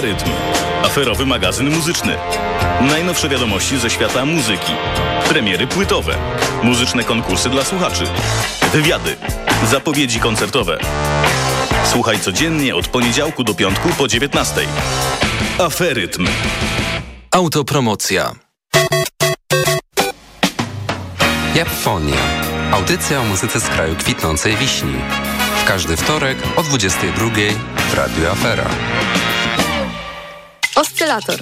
Aferytm. Aferowy magazyn muzyczny. Najnowsze wiadomości ze świata muzyki. Premiery płytowe. Muzyczne konkursy dla słuchaczy. Wywiady. Zapowiedzi koncertowe. Słuchaj codziennie od poniedziałku do piątku po 19. Aferytm. Autopromocja. Japfonia. Audycja o muzyce z kraju kwitnącej wiśni. W każdy wtorek o 22 w Radio Afera. Oscylator.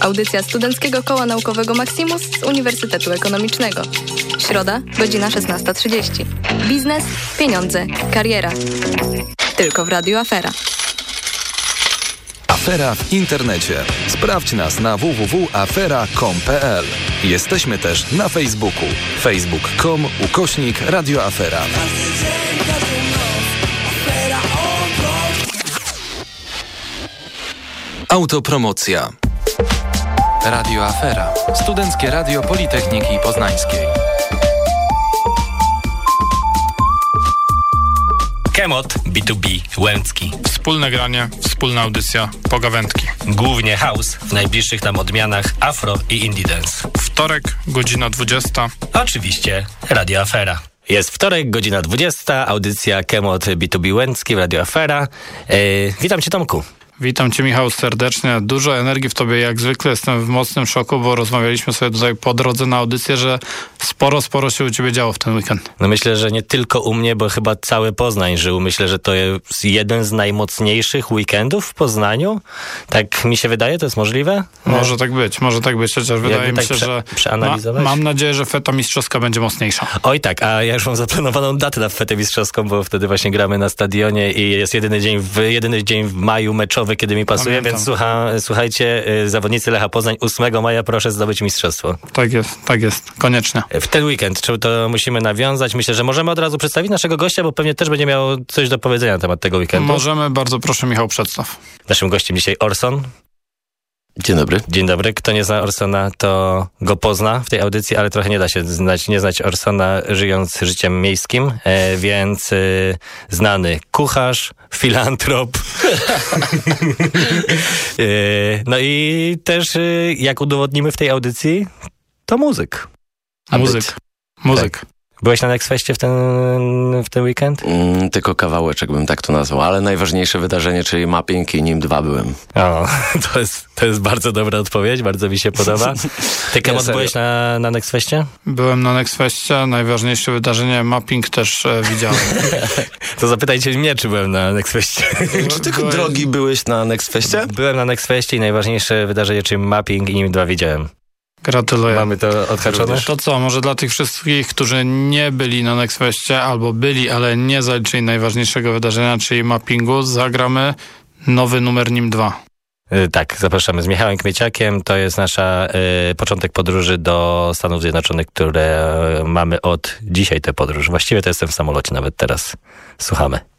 Audycja Studenckiego Koła Naukowego Maximus z Uniwersytetu Ekonomicznego. Środa, godzina 16.30. Biznes, pieniądze, kariera. Tylko w Radio Afera. Afera w internecie. Sprawdź nas na www.afera.com.pl. Jesteśmy też na Facebooku. facebook.com ukośnik radioafera. Autopromocja. Radio Afera. Studenckie Radio Politechniki Poznańskiej. Kemot B2B Łęcki. Wspólne granie, wspólna audycja, pogawędki. Głównie house, w najbliższych tam odmianach afro i indie dance. Wtorek, godzina 20. Oczywiście Radio Afera. Jest wtorek, godzina 20, audycja Kemot B2B Łęcki w Radio Afera. E, witam Cię Tomku. Witam Cię Michał serdecznie. Dużo energii w Tobie, jak zwykle jestem w mocnym szoku, bo rozmawialiśmy sobie tutaj po drodze na audycję, że sporo, sporo się u Ciebie działo w ten weekend. No myślę, że nie tylko u mnie, bo chyba cały Poznań żył. Myślę, że to jest jeden z najmocniejszych weekendów w Poznaniu. Tak mi się wydaje, to jest możliwe? Może tak być, może tak być, chociaż wydaje mi tak się, prze- że przeanalizować? Ma, mam nadzieję, że feta mistrzowska będzie mocniejsza. Oj tak, a ja już mam zaplanowaną datę na fetę mistrzowską, bo wtedy właśnie gramy na stadionie i jest jedyny dzień w, jedyny dzień w maju meczowy, kiedy mi pasuje, Pamiętam. więc słucha, słuchajcie, y, zawodnicy Lecha Poznań 8 maja proszę zdobyć mistrzostwo. Tak jest, tak jest, koniecznie. W ten weekend, czy to musimy nawiązać? Myślę, że możemy od razu przedstawić naszego gościa, bo pewnie też będzie miał coś do powiedzenia na temat tego weekendu. Możemy, bardzo proszę Michał, przedstaw. Naszym gościem dzisiaj Orson. Dzień dobry. Dzień dobry. Kto nie zna Orsona, to go pozna w tej audycji, ale trochę nie da się znać, nie znać Orsona żyjąc życiem miejskim, e, więc e, znany kucharz, filantrop. e, no i też, e, jak udowodnimy w tej audycji, to muzyk. A Muzyk. być. Muzyk. Byłeś na Nextfestie w ten, w ten weekend? Mm, tylko kawałeczek bym tak to nazwał, ale najważniejsze wydarzenie, czyli mapping i nim dwa byłem. O, to jest, to jest bardzo dobra odpowiedź, bardzo mi się podoba. Ty, Kemot, serio. byłeś na, na Nextfestie? Byłem na Nextfestie, najważniejsze wydarzenie, mapping też e, widziałem. To zapytajcie mnie, czy byłem na Nextfestie. Czy tylko Byłeś- drogi byłeś na Nextfestie? Byłem na Nextfestie i najważniejsze wydarzenie, czyli mapping i nim dwa widziałem. Gratuluję. Mamy to odhaczone? To co, może dla tych wszystkich, którzy nie byli na Nextfestie albo byli, ale nie zaliczyli najważniejszego wydarzenia, czyli mappingu, zagramy nowy numer NIM 2. Y, Tak, zapraszamy z Michałem Kmieciakiem. To jest nasza y, początek podróży do Stanów Zjednoczonych, które y, mamy od dzisiaj tę podróż. Właściwie to jestem w samolocie nawet teraz. Słuchamy.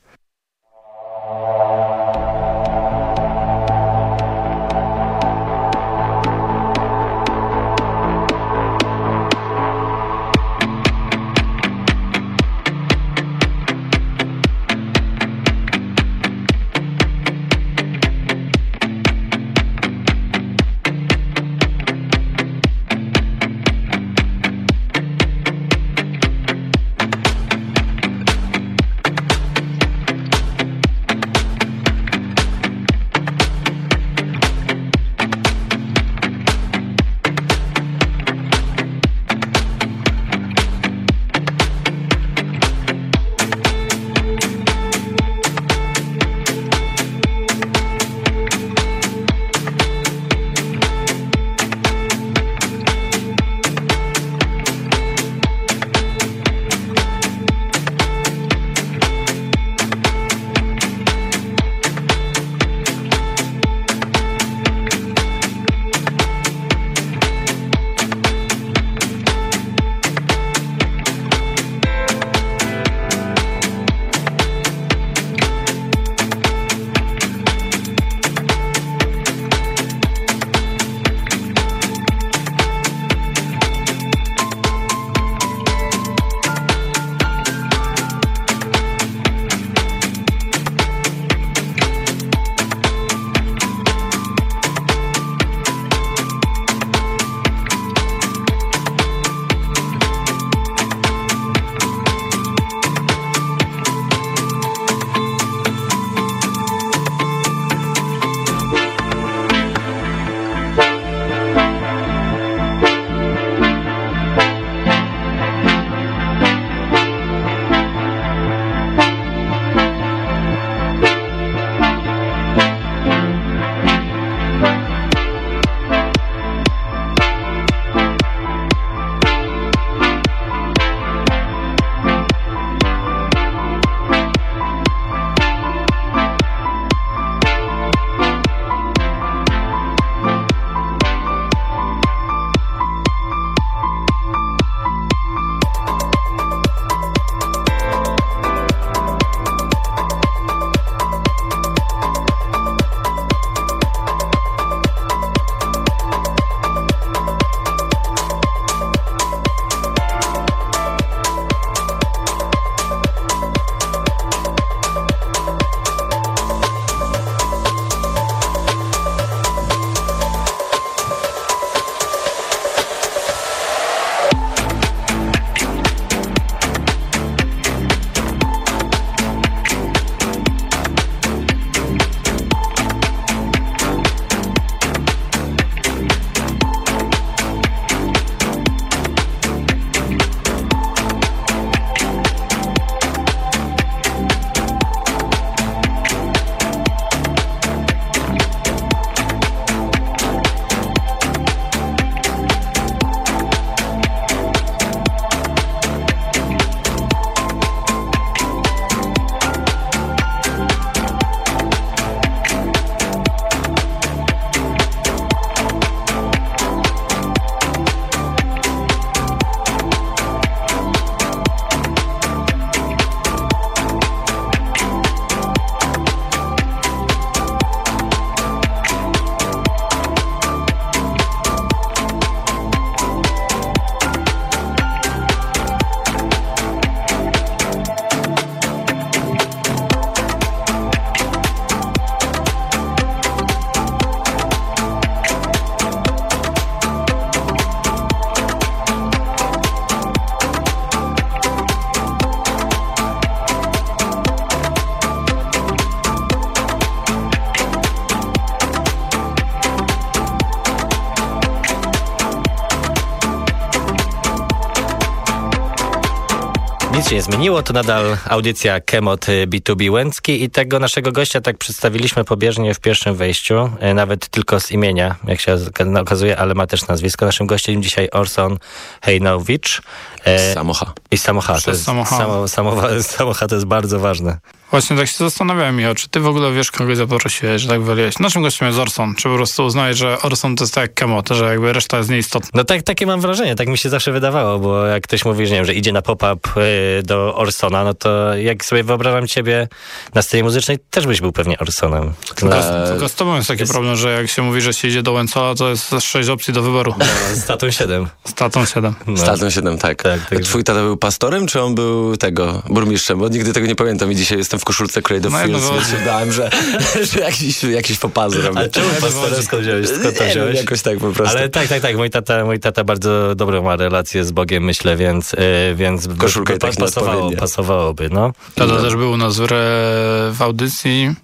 Nie zmieniło, to nadal audycja Kemot B2B Łęcki i tego naszego gościa tak przedstawiliśmy pobieżnie w pierwszym wejściu, e, nawet tylko z imienia, jak się okazuje, ale ma też nazwisko. Naszym gościem dzisiaj Orson Hejnowicz. E, Samocha. I Samocha. To jest, samocha. Samo, samocha. Samocha to jest bardzo ważne. Właśnie tak się zastanawiałem, ja, czy ty w ogóle wiesz, kogoś zaprosiłeś, że tak wyliłeś. Naszym gościem jest Orson. Czy po prostu uznajesz, że Orson to jest tak jak Kemot, że jakby reszta jest nieistotna? No tak, takie mam wrażenie, tak mi się zawsze wydawało, bo jak ktoś mówi, że, nie wiem, że idzie na pop-up y, do Orsona, no to jak sobie wyobrażam ciebie na scenie muzycznej, też byś był pewnie Orsonem. Tylko, eee, tylko z tobą jest taki jest... problem, że jak się mówi, że się idzie do Łęcola, to jest sześć opcji do wyboru. No, statą 7. Statą 7. No. Statą 7, tak. tak, tak Twój tata był pastorem, czy on był tego, burmistrzem? Bo nigdy tego nie pamiętam i dzisiaj jestem w koszulce Creed of no, Fields, no, więc się dałem, że, że jakiś, jakiś popazy robię. A czemu pastorem skąd wziąłeś? Skąd to wziąłeś? jakoś tak po prostu. Ale tak, tak, tak. Mój tata, mój tata bardzo dobrą ma relację z Bogiem, myślę, więc, yy, więc Koszulka tak pasowało, pasowałoby, no. Tata no. też był u nas w, w audycji,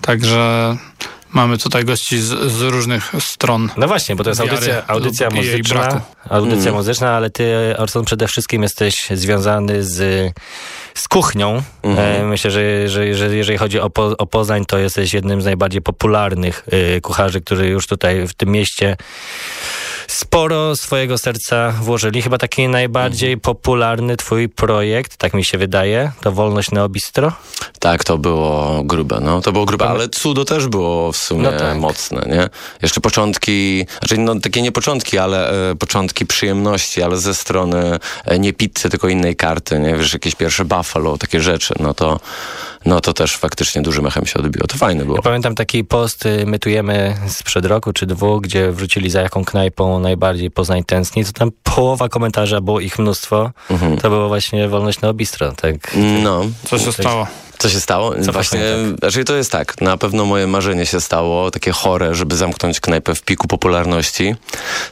także Mamy tutaj gości z, z, różnych stron. No właśnie, bo to jest audycja, audycja muzyczna. Audycja mm. muzyczna, ale ty, Orson, przede wszystkim jesteś związany z, z kuchnią. Mm. Myślę, że, że, że jeżeli chodzi o, po, o Poznań, to jesteś jednym z najbardziej popularnych y, kucharzy, który już tutaj w tym mieście sporo swojego serca włożyli. Chyba taki najbardziej mhm. popularny twój projekt, tak mi się wydaje, to Wolność na Bistro? Tak, to było grube, no. To było grube, ale cudo też było w sumie no tak. mocne, nie? Jeszcze początki, znaczy no takie nie początki, ale e, początki przyjemności, ale ze strony e, nie pizzy, tylko innej karty, nie? Wiesz, jakieś pierwsze Buffalo, takie rzeczy, no to no to też faktycznie dużym echem się odbiło. To fajne było. Ja pamiętam taki post, y, mytujemy sprzed roku czy dwóch, gdzie wrócili za jaką knajpą najbardziej Poznań tęskni, to tam połowa komentarza, było ich mnóstwo, mhm. to było właśnie Wolność na Obistro. Tak, no. Co się tak, stało? Co się stało? Co Właśnie, znaczy to jest tak, na pewno moje marzenie się stało, takie chore, żeby zamknąć knajpę w piku popularności.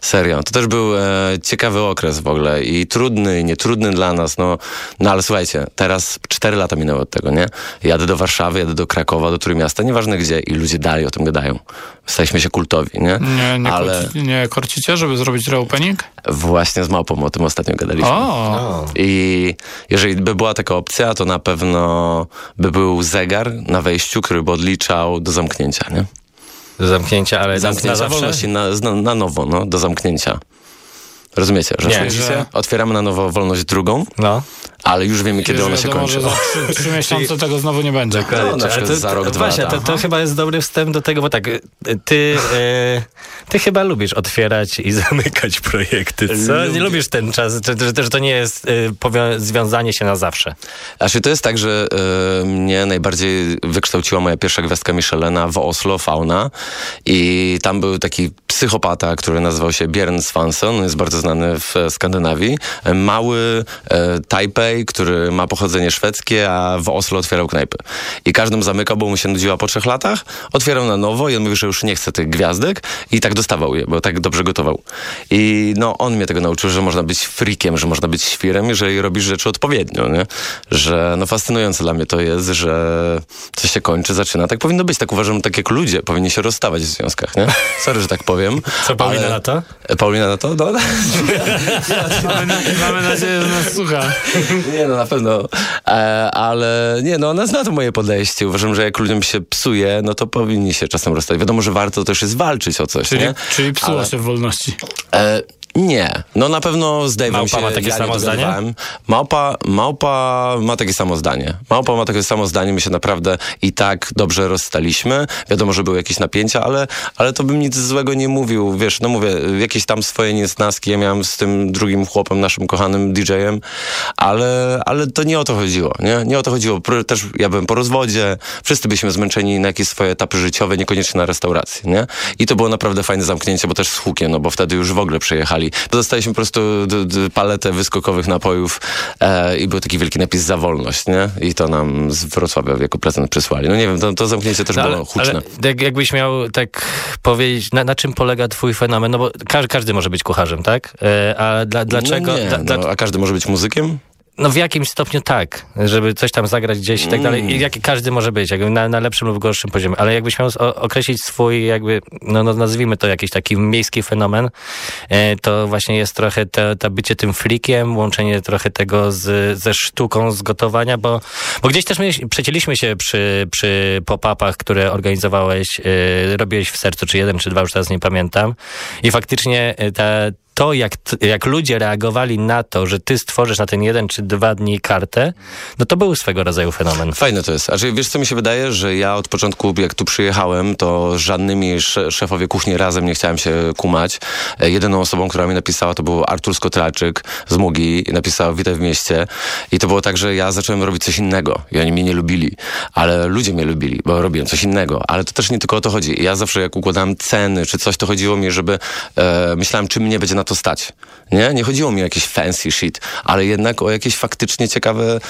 Serio. To też był e, ciekawy okres w ogóle i trudny, i nietrudny dla nas, no, no ale słuchajcie, teraz cztery lata minęły od tego, nie? Jadę do Warszawy, jadę do Krakowa, do Trójmiasta, nieważne gdzie i ludzie dalej o tym gadają. Staliśmy się kultowi, nie? Nie, nie, ale... korci, nie korcicie, żeby zrobić reopening? Właśnie z Małpą o tym ostatnio gadaliśmy. O. I jeżeli by była taka opcja, to na pewno by był zegar na wejściu, który by odliczał do zamknięcia, nie? Do zamknięcia, ale zamknięcia na, wolności na, na, na nowo, no, do zamknięcia. Rozumiecie, że, nie, że... otwieramy na nowo wolność drugą, no. Ale już wiemy, kiedy ona się kończy. Za trzy, trzy miesiące tego znowu nie będzie. Dokładnie, no, na przykład to, za rok, dwa Właśnie, to, to, chyba jest dobry wstęp do tego, bo tak, ty, e, ty chyba lubisz otwierać i zamykać projekty, co? Nie lubisz ten czas, że, że to nie jest e, związanie się na zawsze. Znaczy, to jest tak, że e, mnie najbardziej wykształciła moja pierwsza gwiazdka Michelena w Oslo, Fauna i tam był taki psychopata, który nazywał się Björn Swanson, jest bardzo znany w Skandynawii. Mały e, Taipei, który ma pochodzenie szwedzkie, a w Oslo otwierał knajpy. I każdym zamykał, bo mu się nudziła po trzech latach, otwierał na nowo i on mówił, że już nie chce tych gwiazdek i tak dostawał je, bo tak dobrze gotował. I no, on mnie tego nauczył, że można być frikiem, że można być świrem, jeżeli robisz rzeczy odpowiednio, nie? Że no fascynujące dla mnie to jest, że coś się kończy, zaczyna. Tak powinno być. Tak uważam, tak jak ludzie powinni się rozstawać w związkach, nie? Sorry, że tak powiem. Co Paulina ale... na to? Paulina na to? No, mamy, na, mamy nadzieję, że nas słucha. Nie no, na pewno. E, ale nie no, ona zna to moje podejście. Uważam, że jak ludziom się psuje, no to powinni się czasem rozstać. Wiadomo, że warto też jest walczyć o coś, Czyli, nie? czyli psuła ale... się w wolności. E, nie. No na pewno z Dave'em Małpa się ma takie ja samo zdanie? Małpa, Małpa ma takie samo zdanie. Małpa ma takie samo zdanie. My się naprawdę i tak dobrze rozstaliśmy. Wiadomo, że były jakieś napięcia, ale, ale to bym nic złego nie mówił. Wiesz, no mówię, jakieś tam swoje niesnaski ja miałem z tym drugim chłopem, naszym kochanym DJ-em, ale, ale to nie o to chodziło, nie? Nie o to chodziło. Też ja byłem po rozwodzie, wszyscy byliśmy zmęczeni na jakieś swoje etapy życiowe, niekoniecznie na restauracji, nie? I to było naprawdę fajne zamknięcie, bo też z hukiem, no bo wtedy już w ogóle przyjechali dostali. Dostaliśmy po prostu paletę wyskokowych napojów e, i był taki wielki napis za wolność, nie? I to nam z Wrocławia jako prezent przysłali. No nie wiem, to, to zamknięcie też no, było huczne. Ale jak, jakbyś miał tak powiedzieć, na, na, czym polega twój fenomen? No bo każdy, każdy może być kucharzem, tak? E, a dla, dlaczego? No nie, dla, no, a każdy może być muzykiem? No w jakimś stopniu tak, żeby coś tam zagrać gdzieś i tak dalej. Mm. Jak każdy może być, jakby na, na lepszym lub gorszym poziomie, ale jakbyś miał określić swój jakby, no, no nazwijmy to jakiś taki miejski fenomen, e, to właśnie jest trochę to, to bycie tym flikiem, łączenie trochę tego z, ze sztuką, z gotowania, bo, bo gdzieś też my przecięliśmy się przy, przy pop-upach, które organizowałeś, e, robiłeś w sercu, czy jeden, czy dwa, już teraz nie pamiętam. I faktycznie e, ta, to, jak, jak ludzie reagowali na to, że ty stworzysz na ten jeden czy dwa dni kartę, no to był swego rodzaju fenomen. Fajne to jest. A że wiesz, co mi się wydaje, że ja od początku, jak tu przyjechałem, to żadnymi szefowie kuchni razem nie chciałem się kumać. E, jedyną osobą, która mi napisała, to był Artur Skotraczyk z Mugi i napisał Witaj w mieście. I to było tak, że ja zacząłem robić coś innego i oni mnie nie lubili, ale ludzie mnie lubili, bo robiłem coś innego. Ale to też nie tylko o to chodzi. Ja zawsze jak układałem ceny czy coś, to chodziło mi, żeby e, myślałem, czym mnie będzie na to stać. Nie? Nie chodziło mi o jakieś fancy shit, ale jednak o jakieś faktycznie ciekawe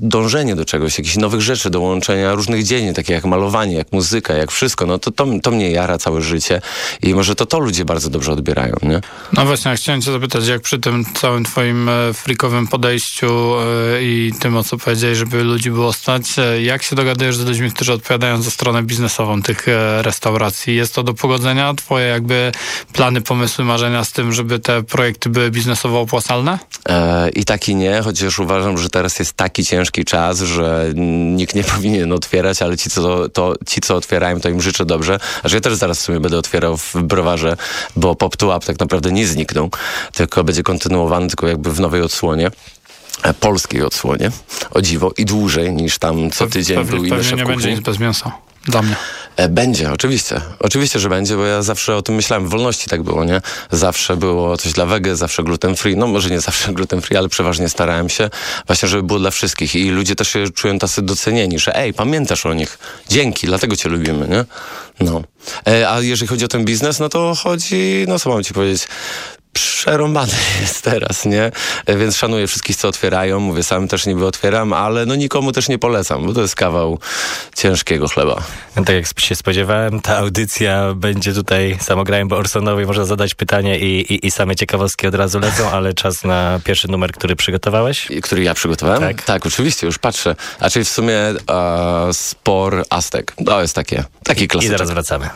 dążenie do czegoś, jakichś nowych rzeczy, do łączenia różnych dziedzin, takie jak malowanie, jak muzyka, jak wszystko. No to, to, to mnie jara całe życie i może to to ludzie bardzo dobrze odbierają, nie? No właśnie, chciałem cię zapytać, jak przy tym całym twoim e, frikowym podejściu e, i tym, o co powiedziałeś, żeby ludzi było stać, e, jak się dogadujesz z ludźmi, którzy odpowiadają za stronę biznesową tych restauracji? Jest to do pogodzenia? Twoje jakby plany, pomysły, marzenia z tym, żeby żeby te projekty były biznesowo opłacalne? E, I tak i nie, chociaż uważam, że teraz jest taki ciężki czas, że nikt nie powinien otwierać, ale ci, co, to, ci, co otwierają, to im życzę dobrze. A że ja też zaraz w sumie będę otwierał w browarze, bo Pop to Up tak naprawdę nie znikną, tylko będzie kontynuowany, tylko jakby w nowej odsłonie e, polskiej odsłonie, o dziwo, i dłużej niż tam co tydzień pewnie, był inny szef nie będzie nic bez mięsa. Dla mnie. E, będzie, oczywiście. Oczywiście, że będzie, bo ja zawsze o tym myślałem. W wolności tak było, nie? Zawsze było coś dla wege, zawsze gluten free. No może nie zawsze gluten free, ale przeważnie starałem się właśnie, żeby było dla wszystkich. I ludzie też się czują tacy docenieni, że ej, pamiętasz o nich. Dzięki, dlatego cię lubimy, nie? No. E, a jeżeli chodzi o ten biznes, no to chodzi, no co mam ci powiedzieć, przerąbany jest teraz, nie? E, więc szanuję wszystkich, co otwierają. Mówię, sam też niby otwieram, ale no nikomu też nie polecam, bo to jest kawał ciężkiego chleba. No, tak jak się spodziewałem, ta audycja będzie tutaj samograłem, bo Orsonowi można zadać pytanie i, i, i same ciekawostki od razu lecą, ale czas na pierwszy numer, który przygotowałeś. I, który ja przygotowałem? Tak. tak, oczywiście, już patrzę. A czyli w sumie uh, spor Aztek. To jest takie, taki klasyczek. I zaraz wracamy.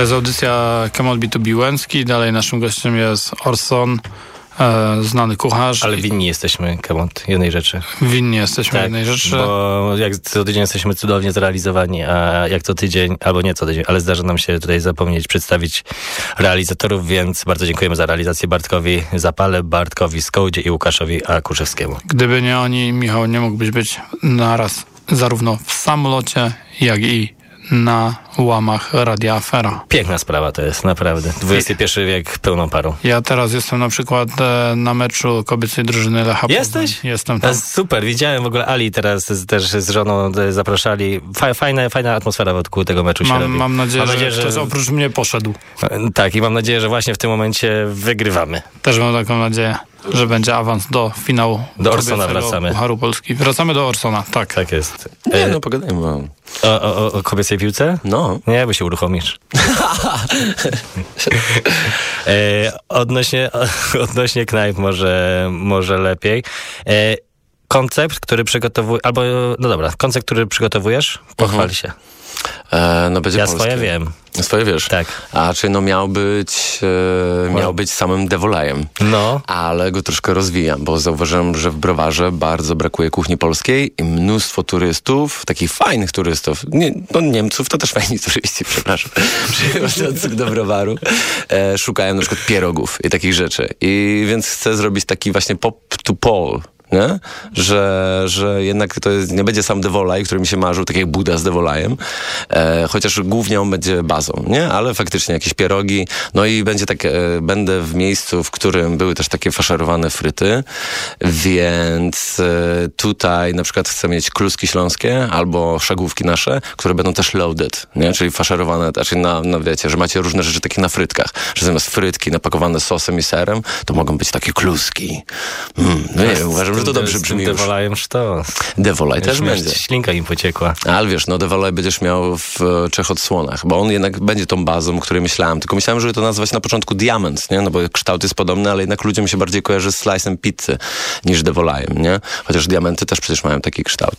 To jest audycja On B2B Łęcki. Dalej naszym gościem jest Orson, e, znany kucharz. Ale winni jesteśmy, Kemont, jednej rzeczy. Winni jesteśmy tak, jednej rzeczy. Bo jak co tydzień jesteśmy cudownie zrealizowani, a jak co tydzień, albo nie co tydzień, ale zdarza nam się tutaj zapomnieć przedstawić realizatorów, więc bardzo dziękujemy za realizację Bartkowi Zapale, Bartkowi Skołdzie i Łukaszowi Akuszewskiemu. Gdyby nie oni, Michał nie mógłbyś być naraz zarówno w samolocie, jak i na łamach Radia Afera. Piękna sprawa to jest, naprawdę. XXI wiek pełną parą. Ja teraz jestem na przykład e, na meczu kobiecej drużyny Lecha Jesteś? Jestem tam. Super, widziałem w ogóle Ali teraz też z żoną e, zapraszali. Fajna, fajna atmosfera wokół tego meczu mam, się robi. Mam nadzieję, mam nadzieję że, że ktoś oprócz mnie poszedł. E, tak i mam nadzieję, że właśnie w tym momencie wygrywamy. Też mam taką nadzieję że będzie awans do finału. Do Orsona wracamy. Pucharu Polski. Wracamy do Orsona, tak. Tak jest. Nie, no pogadajmy. O, o, o kobiecej piłce? No. Nie, bo się uruchomisz. e, odnośnie, odnośnie knajp może, może lepiej. E, koncept, który przygotowujesz, albo, no dobra, koncept, który przygotowujesz, pochwal mhm. się. E, no będzie ja polskie. swoje wiem. Swoje wiesz. Tak. A czy no miał być, e, miał być samym devolajem. No. Ale go troszkę rozwijam, bo zauważyłem, że w browarze bardzo brakuje kuchni polskiej i mnóstwo turystów, takich fajnych turystów, nie, no Niemców to też fajni turyści, przepraszam, przychodzących do browaru, e, szukają na przykład pierogów i takich rzeczy. I więc chcę zrobić taki właśnie pop to pole nie? Że, że jednak to jest, nie będzie sam Devolaj, który mi się marzył, tak jak Buda z Devolajem, e, chociaż głównie on będzie bazą, nie? Ale faktycznie jakieś pierogi, no i będzie tak, e, będę w miejscu, w którym były też takie faszerowane fryty, więc e, tutaj na przykład chcę mieć kluski śląskie albo szagłówki nasze, które będą też loaded, nie? Czyli faszerowane, znaczy na, na wiecie, że macie różne rzeczy takie na frytkach, że zamiast frytki napakowane sosem i serem, to mogą być takie kluski. Mm, no nie uważam, że to dobrze brzmi już. Devolajem sztos. Devolaj też będzie. Ślinka im pociekła. Ale wiesz, no Devolaj będziesz miał w e, trzech odsłonach, bo on jednak będzie tą bazą, o której myślałem. Tylko myślałem, żeby to nazwać na początku Diamond, nie? No bo kształt jest podobny, ale jednak ludziom się bardziej kojarzy z slice'em pizzy niż Devolajem, nie? Chociaż diamenty też przecież mają taki kształt.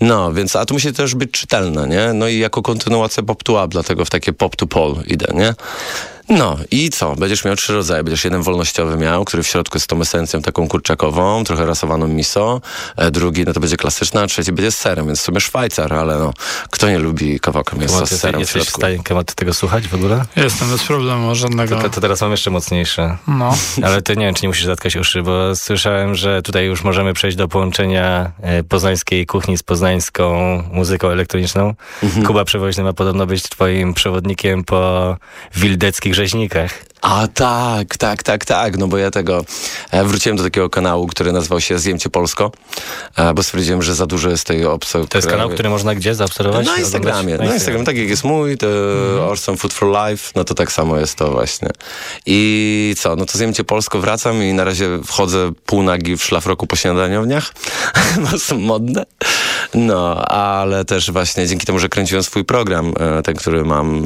No, więc, a tu musi też być czytelne, nie? No i jako kontynuacja pop to up, dlatego w takie pop to pol idę, nie? No i co? Będziesz miał trzy rodzaje. Będziesz jeden wolnościowy miał, który w środku jest tą esencją taką kurczakową, trochę rasowaną miso. E, drugi, no to będzie klasyczna, a trzeci będzie z serem, więc w sumie Szwajcar, ale no, kto nie lubi kawałka mięsa z serem jesteś w środku? Jesteś w stanie tego słuchać w ogóle? Jestem, bez problemu, żadnego. To, to, to, teraz mam jeszcze mocniejsze. No. Ale ty nie wiem, czy nie musisz zatkać uszy, bo słyszałem, że tutaj już możemy przejść do połączenia e, poznańskiej kuchni z poznańską muzyką elektroniczną. Mhm. Kuba Przewoźny ma podobno być twoim przewodnikiem po wildeckich rzeźnikach. A tak, tak, tak, tak, no bo ja tego e, wróciłem do takiego kanału, który nazywał się Zjemcie Polsko, e, bo stwierdziłem, że za dużo jest tej obco. To jest kanał, który można gdzie zaobserwować? Na Instagramie, na Instagramie, tak jak jest mój, to mhm. Orson Food for Life, no to tak samo jest to właśnie. I co, no to Zjemcie Polsko wracam i na razie wchodzę półnagi w szlafroku po śniadaniowniach, bo są modne. No, ale też właśnie dzięki temu, że kręciłem swój program, e, ten, który mam,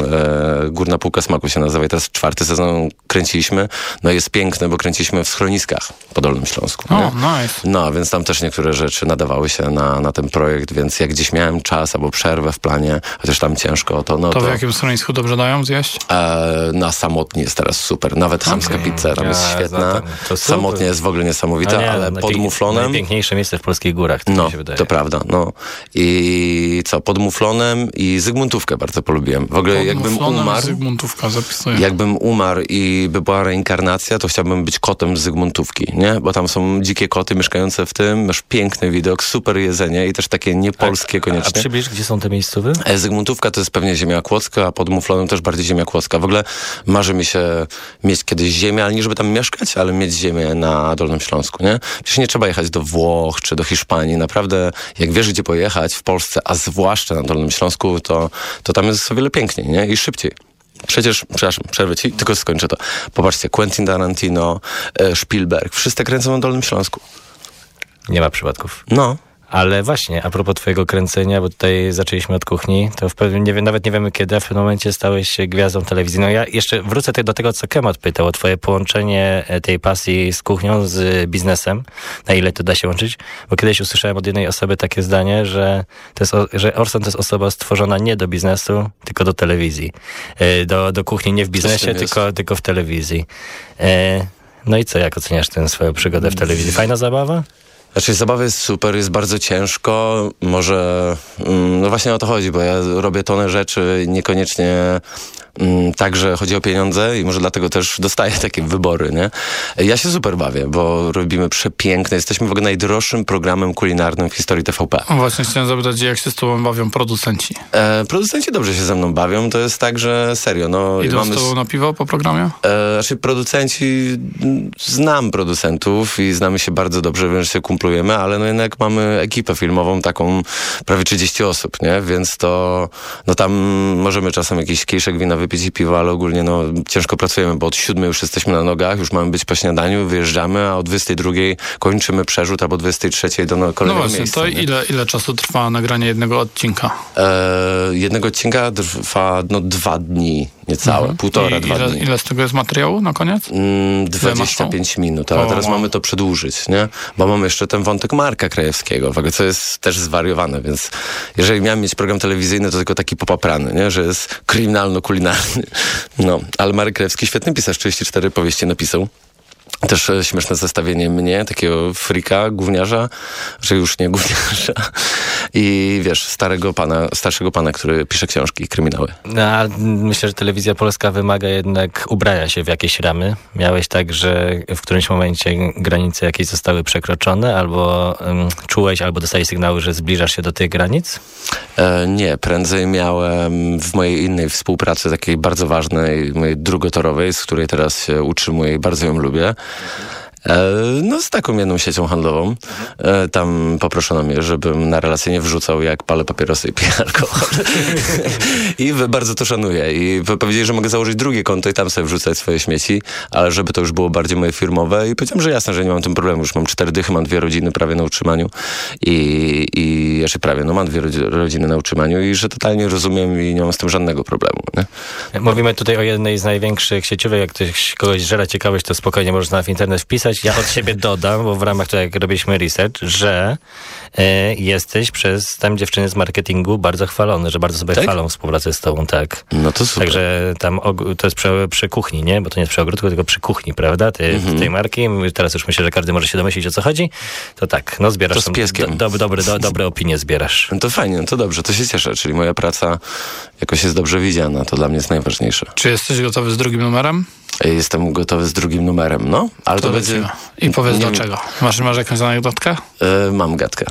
Górna Półka Smaku się nazywa i teraz czwarty sezon kręciliśmy. No jest piękne, bo kręciliśmy w schroniskach po Dolnym Śląsku. O, nice. No, więc tam też niektóre rzeczy nadawały się na, na ten projekt, więc jak gdzieś miałem czas albo przerwę w planie, chociaż tam ciężko, to no to... To w jakim schronisku dobrze dają zjeść? E, na Samotnie jest teraz super. Nawet okay. Hamska Pizza tam ja, jest świetna. Samotnie jest w ogóle niesamowita, nie, ale pod muflonem... Najpiękniejsze miejsce w polskich górach, tak no, mi się wydaje. to prawda, no. I co, pod muflonem i Zygmuntówkę bardzo polubiłem. W ogóle pod jakbym umarł... Zygmuntówka, zapisuję. Jakbym umarł i by była reinkarnacja, to chciałbym być kotem z Zygmuntówki, nie? Bo tam są dzikie koty mieszkające w tym, masz piękny widok, super jedzenie i też takie niepolskie a, koniecznie. A przybliż, gdzie są te miejscowe? E, Zygmuntówka to jest pewnie ziemia kłodzka, a pod Muflonem też bardziej ziemia kłodzka. W ogóle marzy mi się mieć kiedyś ziemię, ale nie żeby tam mieszkać, ale mieć ziemię na Dolnym Śląsku, nie? Przecież nie trzeba jechać do Włoch czy do Hiszpanii. Naprawdę, jak wiesz, gdzie pojechać w Polsce, a zwłaszcza na Dolnym Śląsku, to, to tam jest o wiele piękniej, nie? I szybciej. Przecież, przepraszam, przerwę ci, tylko skończę to. Popatrzcie, Quentin Tarantino, e, Spielberg, wszyscy kręcą na Dolnym Śląsku. Nie ma przypadków. No. Ale właśnie, a propos twojego kręcenia, bo tutaj zaczęliśmy od kuchni, to w pewnym, nie wiem, nawet nie wiemy kiedy, a w pewnym momencie stałeś się gwiazdą telewizji. No ja jeszcze wrócę do tego, co Kemat pytał, o twoje połączenie e, tej pasji z kuchnią, z biznesem, na ile to da się łączyć, bo kiedyś usłyszałem od jednej osoby takie zdanie, że, to jest, że Orson to jest osoba stworzona nie do biznesu, tylko do telewizji. E, do, do kuchni nie w biznesie, tylko, tylko w telewizji. E, no i co, jak oceniasz tę swoją przygodę w telewizji? Fajna zabawa? Znaczy zabawa jest super, jest bardzo ciężko, może, mm, no właśnie o to chodzi, bo ja robię tonę rzeczy, niekoniecznie także chodzi o pieniądze i może dlatego też dostaję takie wybory, nie? Ja się super bawię, bo robimy przepiękne, jesteśmy w ogóle najdroższym programem kulinarnym w historii TVP. Właśnie chciałem zapytać, jak się z tobą bawią producenci? E, producenci dobrze się ze mną bawią, to jest tak, że serio, no... Idą mamy... z tobą na piwo po programie? E, znaczy producenci, znam producentów i znamy się bardzo dobrze, więc się kumplujemy, ale no jednak mamy ekipę filmową taką prawie 30 osób, nie? Więc to, no tam możemy czasem jakiś kieszek wina wypić i piwo, ale ogólnie no, ciężko pracujemy, bo od siódmej już jesteśmy na nogach, już mamy być po śniadaniu, wyjeżdżamy, a o 22 kończymy przerzut, albo o 23 do no, kolejnego No właśnie, miejsca, to ile, ile czasu trwa nagranie jednego odcinka? E, jednego odcinka trwa no, dwa dni, niecałe, mhm. półtora, dwa ile, dni. Ile z tego jest materiału na koniec? Mm, 25 minut, ale o, teraz mamy to przedłużyć, nie? Bo mamy jeszcze ten wątek Marka Krajewskiego, co jest też zwariowane, więc jeżeli miałem mieć program telewizyjny, to tylko taki popaprany, nie? Że jest kryminalno-kulinarny no, ale Marek Krewski, świetny pisarz, 34 powieści napisał. Też e, śmieszne zestawienie mnie, takiego frika, gówniarza, że już nie gówniarza. I wiesz, starego pana, starszego pana, który pisze książki, kryminały. No, a myślę, że telewizja polska wymaga jednak ubrania się w jakieś ramy. Miałeś tak, że w którymś momencie granice jakieś zostały przekroczone, albo um, czułeś, albo dostałeś sygnały, że zbliżasz się do tych granic? E, nie, prędzej miałem w mojej innej współpracy, takiej bardzo ważnej, mojej drugotorowej, z której teraz się utrzymuję i bardzo ją lubię. E, no z taką jedną siecią handlową. E, tam poproszono mnie, żebym na relację nie wrzucał, jak palę papierosy i piję alkohol. I bardzo to szanuję. I powiedzieli, że mogę założyć drugie konto i tam sobie wrzucać swoje śmieci, ale żeby to już było bardziej moje firmowe. I powiedziałem, że jasne, że nie mam tym problemu. Już mam cztery dychy, mam dwie rodziny prawie na utrzymaniu. I, i jeszcze prawie, no mam dwie rodziny na utrzymaniu i że totalnie rozumiem i nie mam z tym żadnego problemu. Nie? Mówimy tutaj o jednej z największych sieciowych. Jak ktoś kogoś żera ciekawość, to spokojnie można w internet wpisać ja od siebie dodam, bo w ramach tego, jak robiliśmy research, że e, jesteś przez tam dziewczyny z marketingu bardzo chwalony, że bardzo sobie tak? chwalą współpracę z tobą, tak. No to super. Także tam to jest przy, przy, kuchni, nie? Bo to nie jest przy ogródku, tylko przy kuchni, prawda? Ty, mhm. Tej marki. Teraz już myślę, że każdy może się domyślić, o co chodzi. To tak, no zbierasz. To z pieskiem. Do, do, dobre, do, dobre opinie zbierasz. No to fajnie, no to dobrze, to się cieszę. Czyli moja praca jakoś jest dobrze widziana. To dla mnie jest najważniejsze. Czy jesteś gotowy z drugim numerem? Jestem gotowy z drugim numerem, no. Ale to, to będzie... I powiedz nie... dlaczego. Masz, masz jakąś anegdotkę? E, mam gadkę.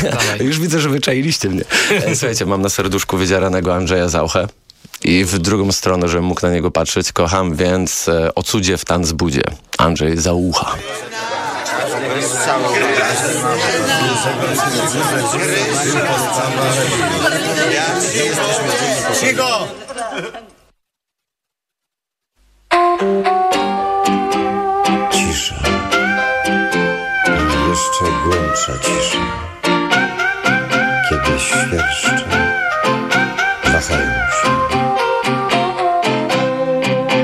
Już widzę, że wyczailiście mnie. E, słuchajcie, mam na serduszku wydzieranego Andrzeja Zauchę. I w drugą stronę, żebym mógł na niego patrzeć, kocham, więc e, o cudzie w tanc budzie. Andrzej Zaucha. Cicho! Cisza. Jeszcze głębsza cisza. Kiedy świerszcze wahają się.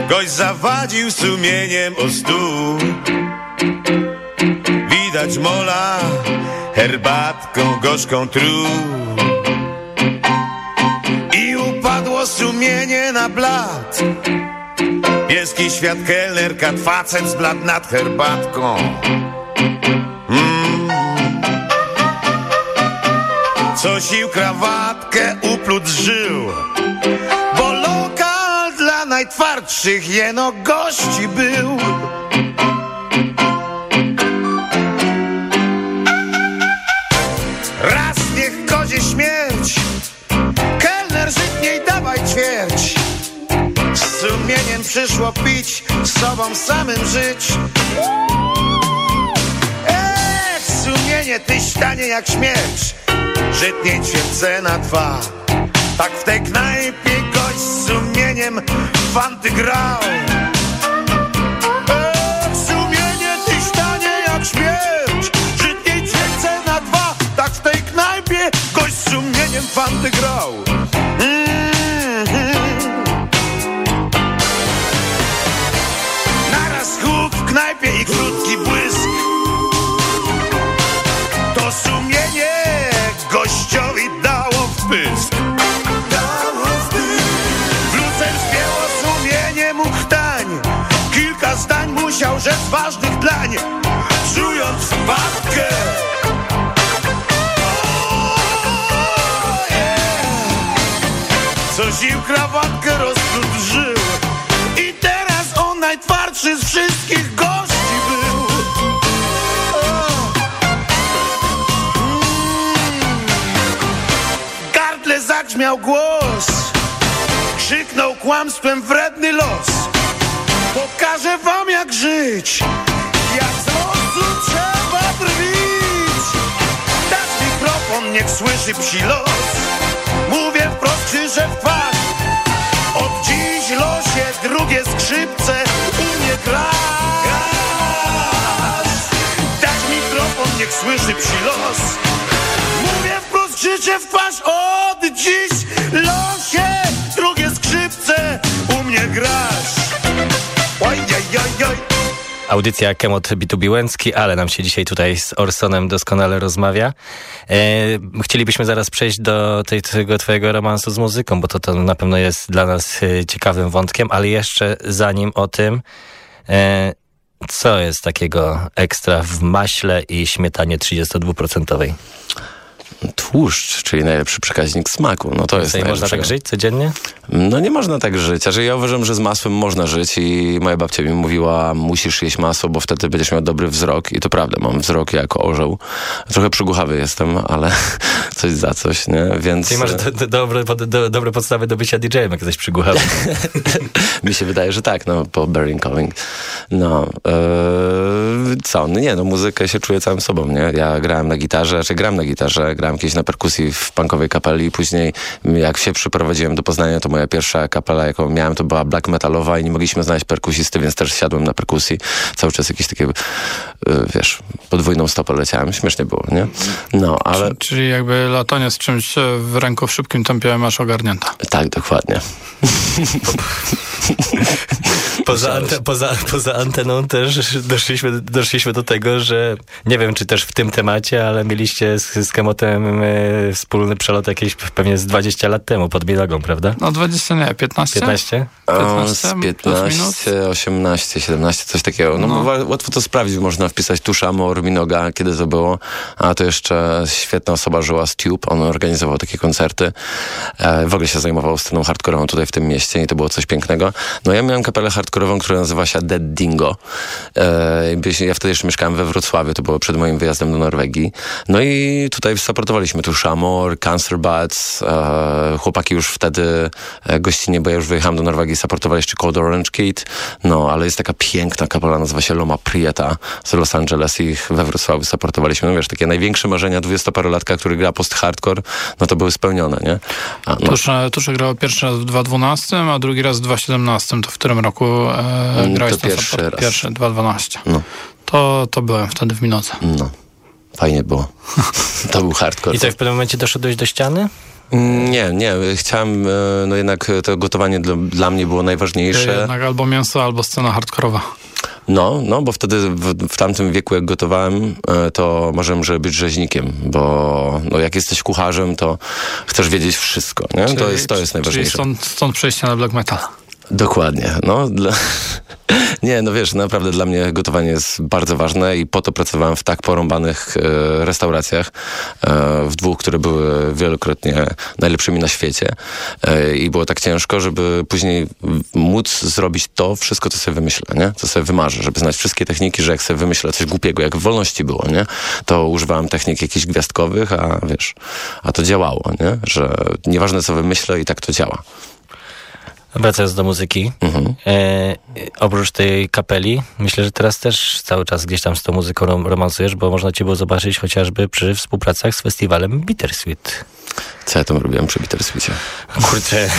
Gość zawadził sumieniem o stół. Widać mola herbatką gorzką tru. I upadło sumienie na blat Bielski świat kelner, kat facet zbladł nad herbatką. Mm. Co sił krawatkę uplótł żył. Bo lokal dla najtwardszych jeno gości był przyszło pić, z sobą samym żyć. Ech, sumienie, tyś tanie jak śmierć, żytniej ćwiercę na dwa. Tak w tej knajpie gość z sumieniem fanty grał. Ech, sumienie, tyś tanie jak śmierć, żytniej ćwiercę na dwa. Tak w tej sumieniem fanty grał mm-hmm. W knajpie i krótki błysk. To sumienie gościowi dało wpysk. Lucem zbięło sumienie mu chtań Kilka zdań musiał rzec ważnych dlań. Czując wpadkę Coś im krawatkę rozpludrzył I teraz on najtwardszy z wszystkich gości zagrzmiał głos. Krzyknął kłamstwem wredny los. Pokażę wam jak żyć. Jak z losu trzeba drwić. Dać mikrofon, niech słyszy psi los. Mówię wprost krzyże w twarz. Od dziś losie drugie skrzypce u mnie grasz Dać mikrofon, niech słyszy psi los krzyczę w Od dziś losie drugie skrzypce u mnie grasz. Audycja Kemot B2B Łęcki, ale nam się dzisiaj tutaj z Orsonem doskonale rozmawia. E, chcielibyśmy zaraz przejść do tej, tego twojego romansu z muzyką, bo to, to na pewno jest dla nas e, ciekawym wątkiem, ale jeszcze zanim o tym, e, co jest takiego ekstra w maśle i śmietanie 32%? Tłuszcz, czyli najlepszy przekaźnik smaku. No to jest można tak żyć codziennie? No nie można tak żyć. A ja uważam, że z masłem można żyć i moja babcia mi mówiła, musisz jeść masło, bo wtedy będziesz miał dobry wzrok. I to prawda, mam wzrok jak orzeł. Trochę przygłuchawy jestem, ale coś za coś, nie? Więc... Czyli masz do, do, dobre, do, dobre podstawy do bycia DJ-em, jak jesteś przygłuchawy. mi się wydaje, że tak, no, po Bearing Calling. No, yy, co? No nie, no muzykę się czuję całym sobą, nie? Ja grałem na gitarze, czy gram na gitarze, grałem kiedyś na perkusji w punkowej kapeli i później jak się przyprowadziłem do Poznania, to moja pierwsza kapela, jaką miałem, to była black metalowa i nie mogliśmy znaleźć perkusisty, więc też siadłem na perkusji. Cały czas jakieś takie, wiesz, podwójną stopę leciałem. Śmiesznie było, nie? No, ale... Czyli jakby latanie z czymś w ręku w szybkim tempie masz ogarnięta. Tak, dokładnie. poza, ante, poza, poza anteną też doszliśmy, doszliśmy do tego, że nie wiem, czy też w tym temacie, ale mieliście z, z Kemotem e, wspólny przelot jakieś pewnie z 20 lat temu pod Bilogą, prawda? No 20, nie, 15? 15? 15, o, 15 18, 17, coś takiego. No, no. łatwo to sprawdzić, można wpisać Tusza Mor Minoga, kiedy to było. A to jeszcze świetna osoba żyła z Tube, on organizował takie koncerty. E, w ogóle się zajmował sceną hardkorową tutaj w tym mieście i to było coś pięknego. No ja miałem kapelę hardkorową, która nazywa się Dead Dingo. E, ja wtedy jeszcze mieszkałem we Wrocławiu, to było przed moim wyjazdem do Norwegii. No i tutaj supportowaliśmy tu Shamor, Cancer Bats, e, chłopaki już wtedy e, gościnnie, bo ja już wyjechałem do Norwegii, supportowali jeszcze Code Orange Kid, no ale jest taka piękna kapela, nazywa się Loma Prieta z Los Angeles i ich we Wrocławiu supportowaliśmy. No wiesz, takie największe marzenia dwudziestoparolatka, który gra post-hardcore, no to były spełnione, nie? A, no. Grał pierwszy raz w 2012, a drugi raz w 2017, to w którym roku e, grałeś to pierwszy raz. Pierwszy, 2012. No. To, to byłem wtedy w Minoce. No. Fajnie było. to był hardcore. I tak w pewnym momencie doszedłeś do ściany? Nie, nie. Chciałem, no jednak to gotowanie dla, dla mnie było najważniejsze. Jednak albo mięso, albo scena hardkorowa. No, no, bo wtedy w, w, tamtym wieku, jak gotowałem, to marzyłem, żeby być rzeźnikiem, bo no, jak jesteś kucharzem, to chcesz wiedzieć wszystko, nie? Czyli, to, jest, to jest najważniejsze. Czyli stąd, stąd przejście na black metal. Dokładnie. No, dla... Nie, no wiesz, naprawdę dla mnie gotowanie jest bardzo ważne i po to pracowałem w tak porąbanych e, restauracjach, e, w dwóch, które były wielokrotnie najlepszymi na świecie e, i było tak ciężko, żeby później móc zrobić to wszystko, co sobie wymyślę, nie? Co sobie wymarzę, żeby znać wszystkie techniki, że jak sobie wymyślę coś głupiego, jak w wolności było, nie? To używałem technik jakichś gwiazdkowych, a wiesz, a to działało, nie? Że nieważne, co wymyślę i tak to działa. Wracając do muzyki, mhm. e, oprócz tej kapeli, myślę, że teraz też cały czas gdzieś tam z tą muzyką romansujesz, bo można cię było zobaczyć chociażby przy współpracach z festiwalem Bittersweet. Co ja tam robiłem przy Bittersweetie? Kurczę.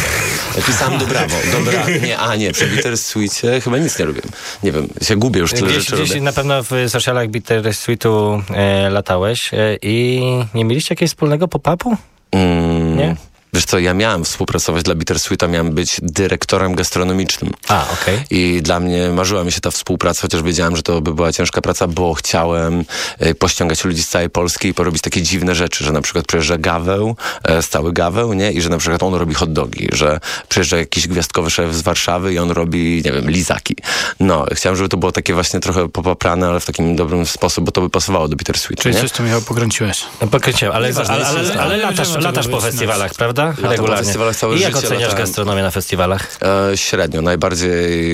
Pisałem do brawo. Dobra, nie, a nie, przy Bittersweetie chyba nic nie robiłem. Nie wiem, się gubię już tyle gdzieś, rzeczy gdzieś robię. na pewno w socialach Bittersweetu e, latałeś e, i nie mieliście jakiegoś wspólnego pop-upu? Mm, nie? Wiesz co, ja miałem współpracować dla Bittersweeta, miałem być dyrektorem gastronomicznym. A, okej. Okay. I dla mnie marzyła mi się ta współpraca, chociaż wiedziałem, że to by była ciężka praca, bo chciałem e, pościągać ludzi z całej Polski i porobić takie dziwne rzeczy, że na przykład przyjeżdża Gaweł, e, stały Gaweł, nie? I że na przykład on robi hot dogi, że przyjeżdża jakiś gwiazdkowy szef z Warszawy i on robi, nie wiem, lizaki. No, chciałem, żeby to było takie właśnie trochę popaprane, ale w takim dobrym sposób, bo to by pasowało do Bittersweet. Czyli nie? coś to Michał pokręciłeś. No, pokręciłem, ale, ale, ale, ale, ale latasz, latasz po festiwalach, prawda? Regularnie. całe I jak oceniasz latałem. gastronomię na festiwalach? E, średnio. Najbardziej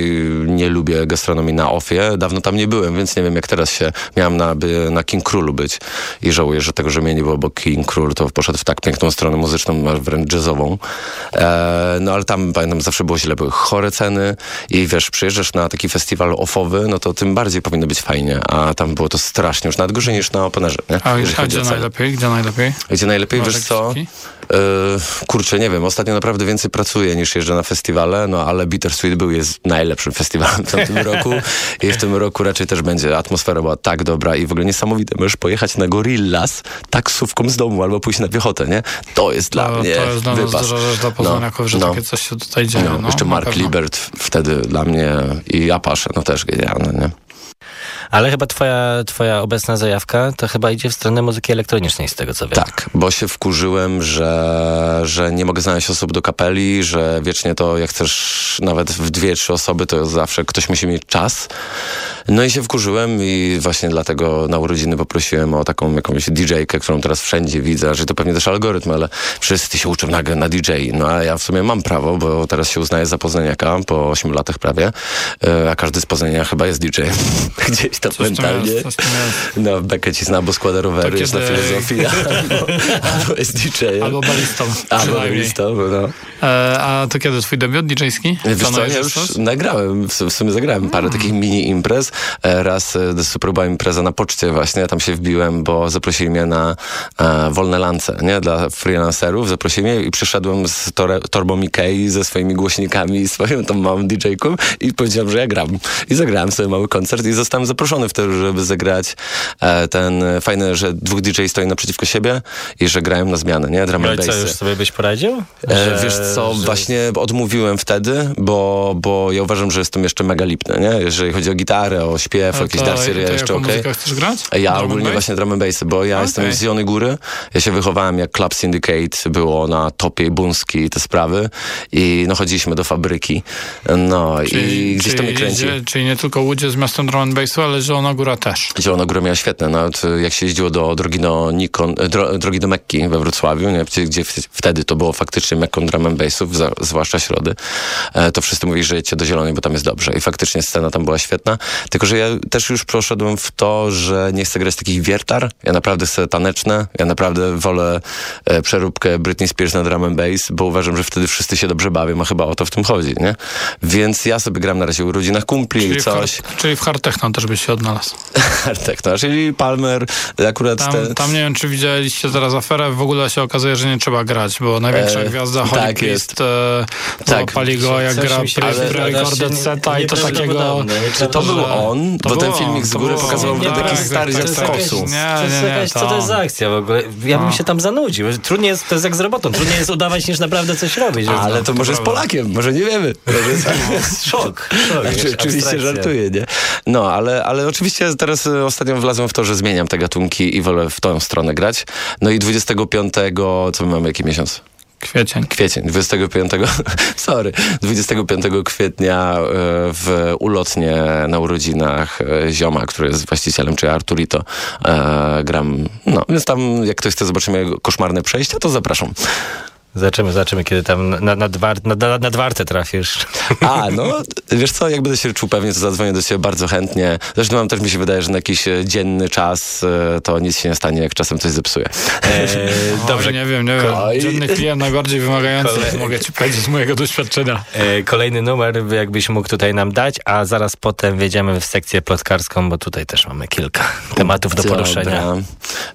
nie lubię gastronomii na ofie. Dawno tam nie byłem, więc nie wiem jak teraz się... Miałem na, by, na King Królu być i żałuję, że tego, że mnie nie było, bo King Król to poszedł w tak piękną stronę muzyczną, wręcz jazzową. E, no ale tam, pamiętam, zawsze było źle. Były chore ceny i wiesz, przyjeżdżasz na taki festiwal ofowy, no to tym bardziej powinno być fajnie, a tam było to strasznie, już nawet gorzej niż na Openerze. Nie? A, a gdzie najlepiej? Gdzie najlepiej? Gdzie najlepiej, wiesz co? Kurczę, nie wiem, ostatnio naprawdę więcej pracuję niż jeżdżę na festiwale, no ale Bittersweet był jest najlepszym festiwalem w tym roku i w tym roku raczej też będzie. Atmosfera była tak dobra i w ogóle niesamowite. Możesz pojechać na Gorillas taksówką z domu albo pójść na piechotę, nie? To jest dla mnie To jest dla nas duża rzecz do poznania, no, że no, takie coś się tutaj dzieje. No, no jeszcze Mark Libert wtedy dla mnie i Apache, no też genialne, nie? Ale chyba twoja, twoja obecna zajawka to chyba idzie w stronę muzyki elektronicznej, z tego co wiem. Tak, bo się wkurzyłem, że, że nie mogę znaleźć osób do kapeli, że wiecznie to jak chcesz nawet w dwie, trzy osoby, to zawsze ktoś musi mieć czas. No i się wkurzyłem i właśnie dlatego na urodziny poprosiłem o taką jakąś DJ-kę, którą teraz wszędzie widzę, że to pewnie też algorytm, ale wszyscy się uczą na, na DJ. No a ja w sumie mam prawo, bo teraz się uznaję za poznaniaka po 8 latach prawie, e, a każdy z Poznania chyba jest DJ. Gdzieś tam coś mentalnie. Jest, no, Bekę ci zna, bo składa rowery, jest na filozofii, albo, albo jest DJ. Albo balistą. Albo balistą, no. E, a to kiedy twój debiut DJ-ski? Wiesz co, ja już coś? nagrałem, w, w sumie zagrałem parę hmm. takich mini imprez. E, raz e, super była impreza na poczcie właśnie, ja tam się wbiłem, bo zaprosili mnie na e, wolne lance, nie? Dla freelancerów. Zaprosili mnie i przyszedłem z tore, torbą Ikei, ze swoimi głośnikami i swoją tą małą DJ-ką i powiedziałem, że ja gram. I zagrałem sobie mały koncert i zostałem zaproszony wtedy, żeby zagrać e, ten fajny, że dwóch DJ stoi naprzeciwko siebie i że grają na zmianę, nie? Drum and co, już sobie byś poradził? E, wiesz co, że... właśnie odmówiłem wtedy, bo, bo ja uważam, że jestem jeszcze mega lipny, nie? Jeżeli chodzi o gitarę, o śpiew, o jakieś darcy, ja jeszcze okej. Okay. chcesz grać? Ja drum ogólnie właśnie drum and bass, bo ja okay. jestem z Jony Góry. Ja się wychowałem jak Club Syndicate było na topie Bunski i te sprawy i no chodziliśmy do fabryki. No czyli, i gdzieś to mnie kręci. Czyli nie tylko Łódź z miastem drum and bassu, ale Zielona Góra też. Zielona Góra miała świetne. Nawet jak się jeździło do drogi do Nikon, dro, drogi do Mekki we Wrocławiu, nie? Gdzie, gdzie wtedy to było faktycznie Mekką drum and bassów, zwłaszcza środy, e, to wszyscy mówili, że jedźcie do Zielonej, bo tam jest dobrze. I faktycznie scena tam była świetna. Tylko, że ja też już poszedłem w to, że nie chcę grać takich wiertar. Ja naprawdę chcę taneczne. Ja naprawdę wolę e, przeróbkę Britney Spears na drum and bass, bo uważam, że wtedy wszyscy się dobrze bawią, a chyba o to w tym chodzi, nie? Więc ja sobie gram na razie u rodzinach kumpli czyli i coś. W czyli w hard techno też byś się odnalazł. hard techno, czyli Palmer akurat... Tam, te... tam nie wiem, czy widzieliście zaraz aferę, w ogóle się okazuje, że nie trzeba grać, bo największa e, gwiazda Holy tak Priest e, tak. pali go jak gra pre-recorded seta i to takiego... Czy to był on? To bo ten filmik z góry pokazywał nie, taki stary z kosu. Co to jest za akcja w ogóle? Ja bym no. się tam zanudził. Trudniej jest, to jest jak z robotą, trudniej jest udawać niż naprawdę coś robić. Ale to może z Polakiem, może nie wiemy. Szok. Znaczy, oczywiście żartuję, nie? No, ale, ale oczywiście teraz e, ostatnio wlazłem w to, że zmieniam te gatunki i wolę w tą stronę grać. No i 25, co my mamy, jaki miesiąc? Kwiecień. Kwiecień, 25, sorry, 25 kwietnia e, w ulotnie na urodzinach e, zioma, który jest właścicielem, czyli Arturito, gram. No, więc tam, jak ktoś chce zobaczyć moje koszmarne przejścia, to zapraszam. Zobaczymy, zobaczymy, kiedy tam na, na, dwar, na, na dwarce trafisz. A, no, wiesz co, jak będę się czuł pewnie, to zadzwonię do ciebie bardzo chętnie. Zresztą mam też mi się wydaje, że na jakiś e, dzienny czas e, to nic się nie stanie, jak czasem coś zepsuje. Eee, dobrze. nie wiem, nie wiem. Dzienny klient najbardziej wymagający, Kolej... mogę ci powiedzieć z mojego doświadczenia. Eee, kolejny numer, jakbyś mógł tutaj nam dać, a zaraz potem wjedziemy w sekcję plotkarską, bo tutaj też mamy kilka tematów do poruszenia.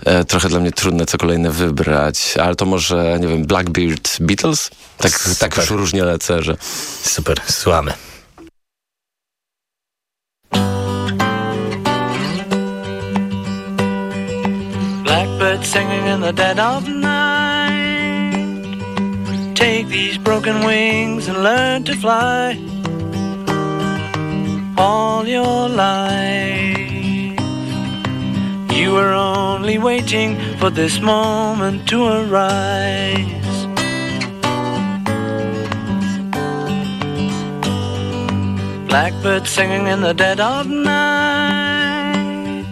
E, trochę dla mnie trudne, co kolejne wybrać, ale to może, nie wiem, Blackbeard Weird Beatles. Tak, tak już różnie lecę, że... Super, słuchamy. Blackbird singing in the dead of night broken wings and learn to fly all your life. You were only waiting for this moment to arise. Blackbird singing in the dead of night.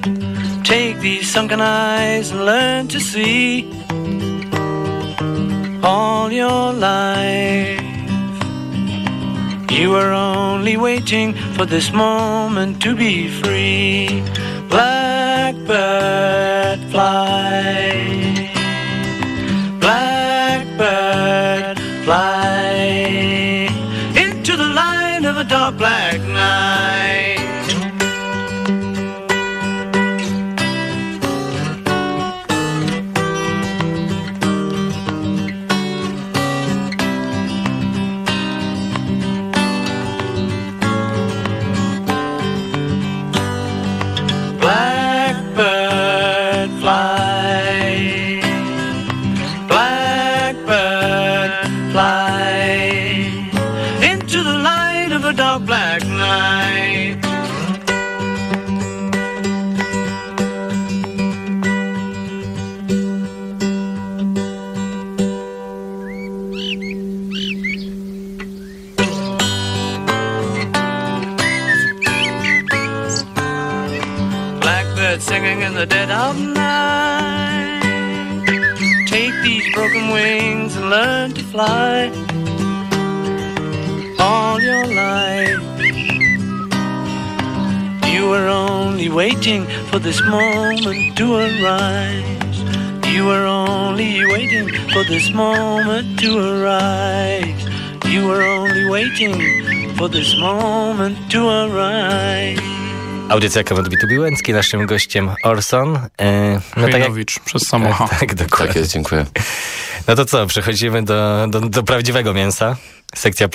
Take these sunken eyes and learn to see all your life. You were only waiting for this moment to be free. Blackbird fly. Light of a dark black of. Take these broken wings and learn to fly all your life. You were only waiting for this moment to arise. You were only waiting for this moment to arise. You were only waiting for this moment to arise. Audycja Kawat B2B Łęcki, naszym gościem Orson. E, no tak jak, przez samochód. Tak, dokładnie. Tak jest, dziękuję. No to co, przechodzimy do, do, do prawdziwego mięsa. Sekcja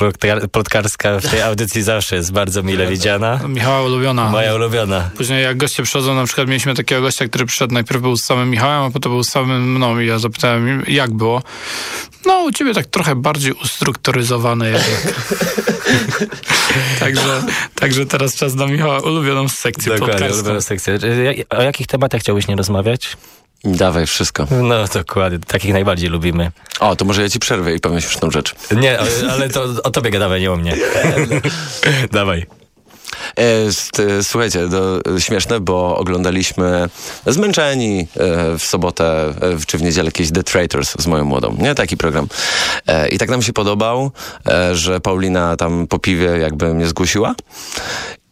plotkarska w tej audycji zawsze jest bardzo mile widziana. Michała ulubiona. Moja ulubiona. Później jak goście przychodzą, na przykład mieliśmy takiego gościa, który przyszedł, najpierw był z samym Michałem, a potem był z samym mną i ja zapytałem, jak było. No, u ciebie tak trochę bardziej ustrukturyzowane jednak. także, także teraz czas na Michała ulubioną sekcję Dokładnie, ulubioną sekcję. O jakich tematach chciałbyś nie rozmawiać? Dawaj wszystko. No dokładnie, takich najbardziej lubimy. O, to może ja ci przerwę i powiem śmieszną rzecz. Nie, ale to o tobie gadawaj, nie o mnie. Dawaj. E, słuchajcie, to śmieszne, bo oglądaliśmy zmęczeni e, w sobotę e, czy w niedzielę jakieś The Traitors z moją młodą, nie? Taki program. I tak nam się podobał, że Paulina tam po piwie jakby mnie zgłosiła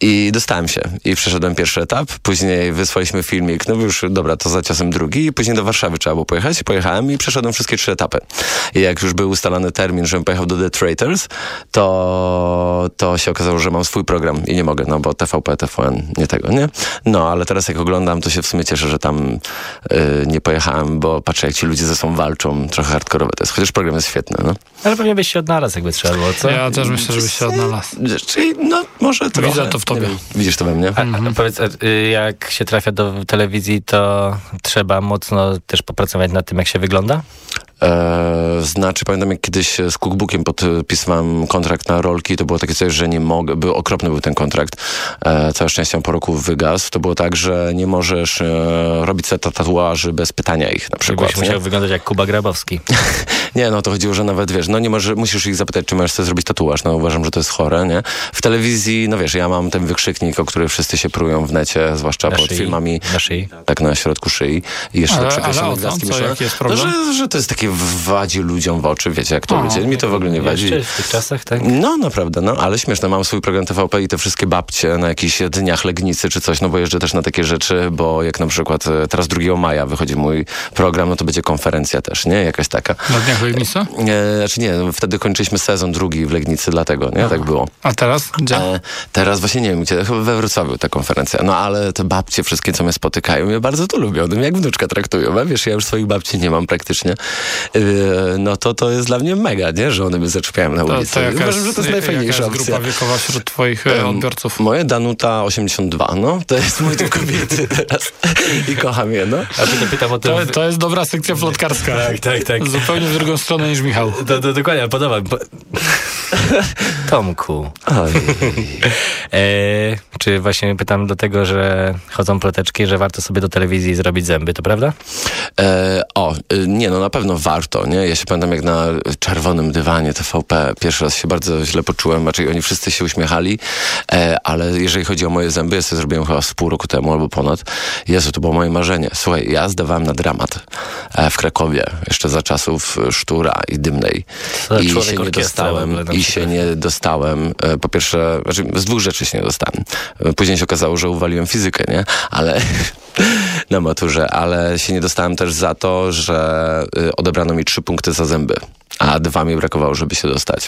i dostałem się i przeszedłem pierwszy etap, później wysłaliśmy filmik, no już dobra, to za czasem drugi i później do Warszawy trzeba było pojechać, pojechałem i przeszedłem wszystkie trzy etapy. I jak już był ustalany termin, żebym pojechał do The Traitors, to, to się okazało, że mam swój program i nie mogę, no bo TVP, TVN, nie tego, nie? No, ale teraz jak oglądam, to się w sumie cieszę, że tam yy, nie pojechałem, bo patrzę jak ci ludzie ze sobą walczą, trochę hardkorowe to jest, chociaż program jest świetny, no. Ale pewnie byś się odnalazł, jakby trzeba było, co? Ja też myślę, żebyś się odnalazł. Czyli, no, może trochę. Widzę to w tobie. Widzisz to we mnie? A, a powiedz, jak się trafia do telewizji, to trzeba mocno też popracować nad tym, jak się wygląda? E, znaczy, pamiętam jak kiedyś z Cookbookiem podpisywałem kontrakt na rolki, to było takie coś, że nie mogę, był okropny był ten kontrakt. E, całe szczęście po roku wygasł. To było tak, że nie możesz e, robić sobie tatuaży bez pytania ich na przykład. Byś musiał wyglądać jak Kuba Grabowski. nie, no to chodziło, że nawet wiesz, no nie może, musisz ich zapytać, czy możesz sobie zrobić tatuaż. No uważam, że to jest chore, nie? W telewizji, no wiesz, ja mam ten wykrzyknik, o który wszyscy się prują w necie, zwłaszcza na pod szyi. filmami. Na szyi. Tak, na środku szyi. I jeszcze ale, przekreślone ale o co? gwiazdki problem? No, że, że to jest takie wadzi ludziom w oczy, wiecie, jak to O, ludzie. Mi to w ogóle nie wadzi. W tych czasach, tak? No, naprawdę, no, ale śmieszne. Mam swój program TVP i te wszystkie babcie na jakichś dniach Legnicy czy coś, no bo jeżdżę też na takie rzeczy, bo jak na przykład e, teraz 2 maja wychodzi mój program, no to będzie konferencja też, nie? Jakaś taka. Na dniach Legnicy? E, znaczy nie, wtedy kończyliśmy sezon drugi w Legnicy, dlatego, nie? Tak było. A teraz? Gdzie? E, teraz właśnie nie wiem, gdzie, chyba we Wrocławiu ta konferencja. No ale te babcie wszystkie, co mnie spotykają, mnie bardzo to lubią. No, jak wnuczka traktują, a wiesz, ja już swoich babci nie mam praktycznie. No to to jest dla mnie mega, nie? Że one mnie zaczepiają na ulicy. To, to jakaś, Uważam, że to jest najfajniejsza opcja. grupa wiekowa wśród twoich um, odbiorców? Moje Danuta 82, no. To jest mój typ kobiety teraz. I kocham je, no. A ty pytam o to, to jest dobra sekcja plotkarska. tak, tak, tak. Zupełnie w drugą stronę niż Michał. To, to, dokładnie, podoba mi. Tomku. e, czy właśnie pytam do tego, że chodzą ploteczki, że warto sobie do telewizji zrobić zęby, to prawda? E, o, y, nie, no na pewno warto, nie? Ja się pamiętam jak na czerwonym dywanie TVP pierwszy raz się bardzo źle poczułem, raczej oni wszyscy się uśmiechali, e, ale jeżeli chodzi o moje zęby, ja sobie zrobiłem chyba z pół roku temu albo ponad. Jezu, to było moje marzenie. Słuchaj, ja zdawałem na dramat e, w Krakowie, jeszcze za czasów Sztura i Dymnej. I się nie dostałem, i się nie dostałem. E, po pierwsze, znaczy z dwóch rzeczy się nie dostałem. Później się okazało, że uwaliłem fizykę, nie? Ale na maturze, ale się nie dostałem też za to, że y, odebrano mi trzy punkty za zęby a dwa mi brakowało, żeby się dostać.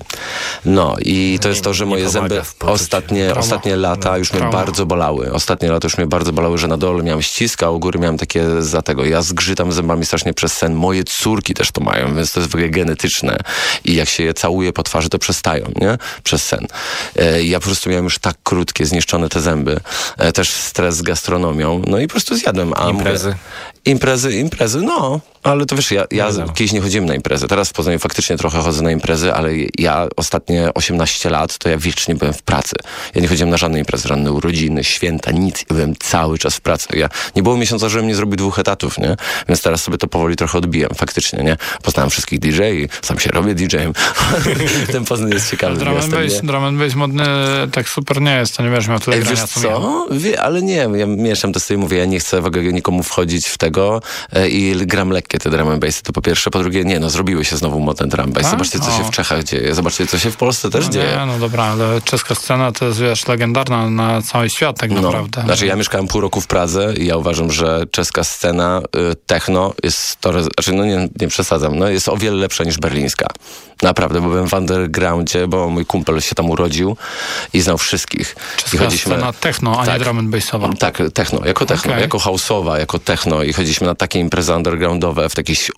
No i to jest to, że moje zęby ostatnie, ostatnie lata już mnie bardzo bolały. Ostatnie lata już mnie bardzo bolały, że na dole miałem ścisk, a u góry miałem takie za tego. Ja zgrzytam zębami strasznie przez sen. Moje córki też to mają, więc to jest w ogóle genetyczne. I jak się je całuje po twarzy, to przestają, nie? Przez sen. E, ja po prostu miałem już tak krótkie, zniszczone te zęby. E, też stres z gastronomią. No i po prostu zjadłem. A imprezy? Imprezy, imprezy, no. Ale to wiesz, ja, ja no, no. kiedyś nie chodziłem na imprezy. Teraz w Poznaniu faktycznie trochę chodzę na imprezy, ale ja ostatnie 18 lat to ja wiecznie byłem w pracy. Ja nie chodziłem na żadne imprezy, żadne urodziny, święta, nic. Ja byłem cały czas w pracy. Ja, nie było miesiąca, żebym nie zrobił dwóch etatów, nie? Więc teraz sobie to powoli trochę odbijam, faktycznie, nie? Poznałem wszystkich DJ, sam się robię DJ-em. Ten Poznań jest ciekawy drum miastem, bass, Drum and bass modny tak super nie jest, to nie będziesz miał tyle Ej, wiesz co? Wie, ale nie, ja mieszam to sobie, mówię, ja nie chcę w ogóle nikomu wchodzić w tego e, i gram lekkie te drum and bassy, to po pierwsze. Po drugie, nie, no zrobiły się znowu modne drum bass. Zobaczcie, co się w Czechach dzieje. Zobaczcie, co się w Polsce też no dzieje. Nie, no dobra, ale czeska scena to jest, wiesz, legendarna na cały świat tak no, naprawdę. Znaczy, ja mieszkałem pół roku w Pradze i ja uważam, że czeska scena y, techno jest to, znaczy, no nie, nie przesadzam, no jest o wiele lepsza niż berlińska. Naprawdę, bo byłem w undergroundzie, bo mój kumpel się tam urodził i znał wszystkich. Czeska I chodziliśmy... scena techno, a tak, nie drum and bassowa. Tak, techno, jako techno, okay. jako house'owa, jako techno i chodziliśmy na takie imprezy undergroundowe w jakichś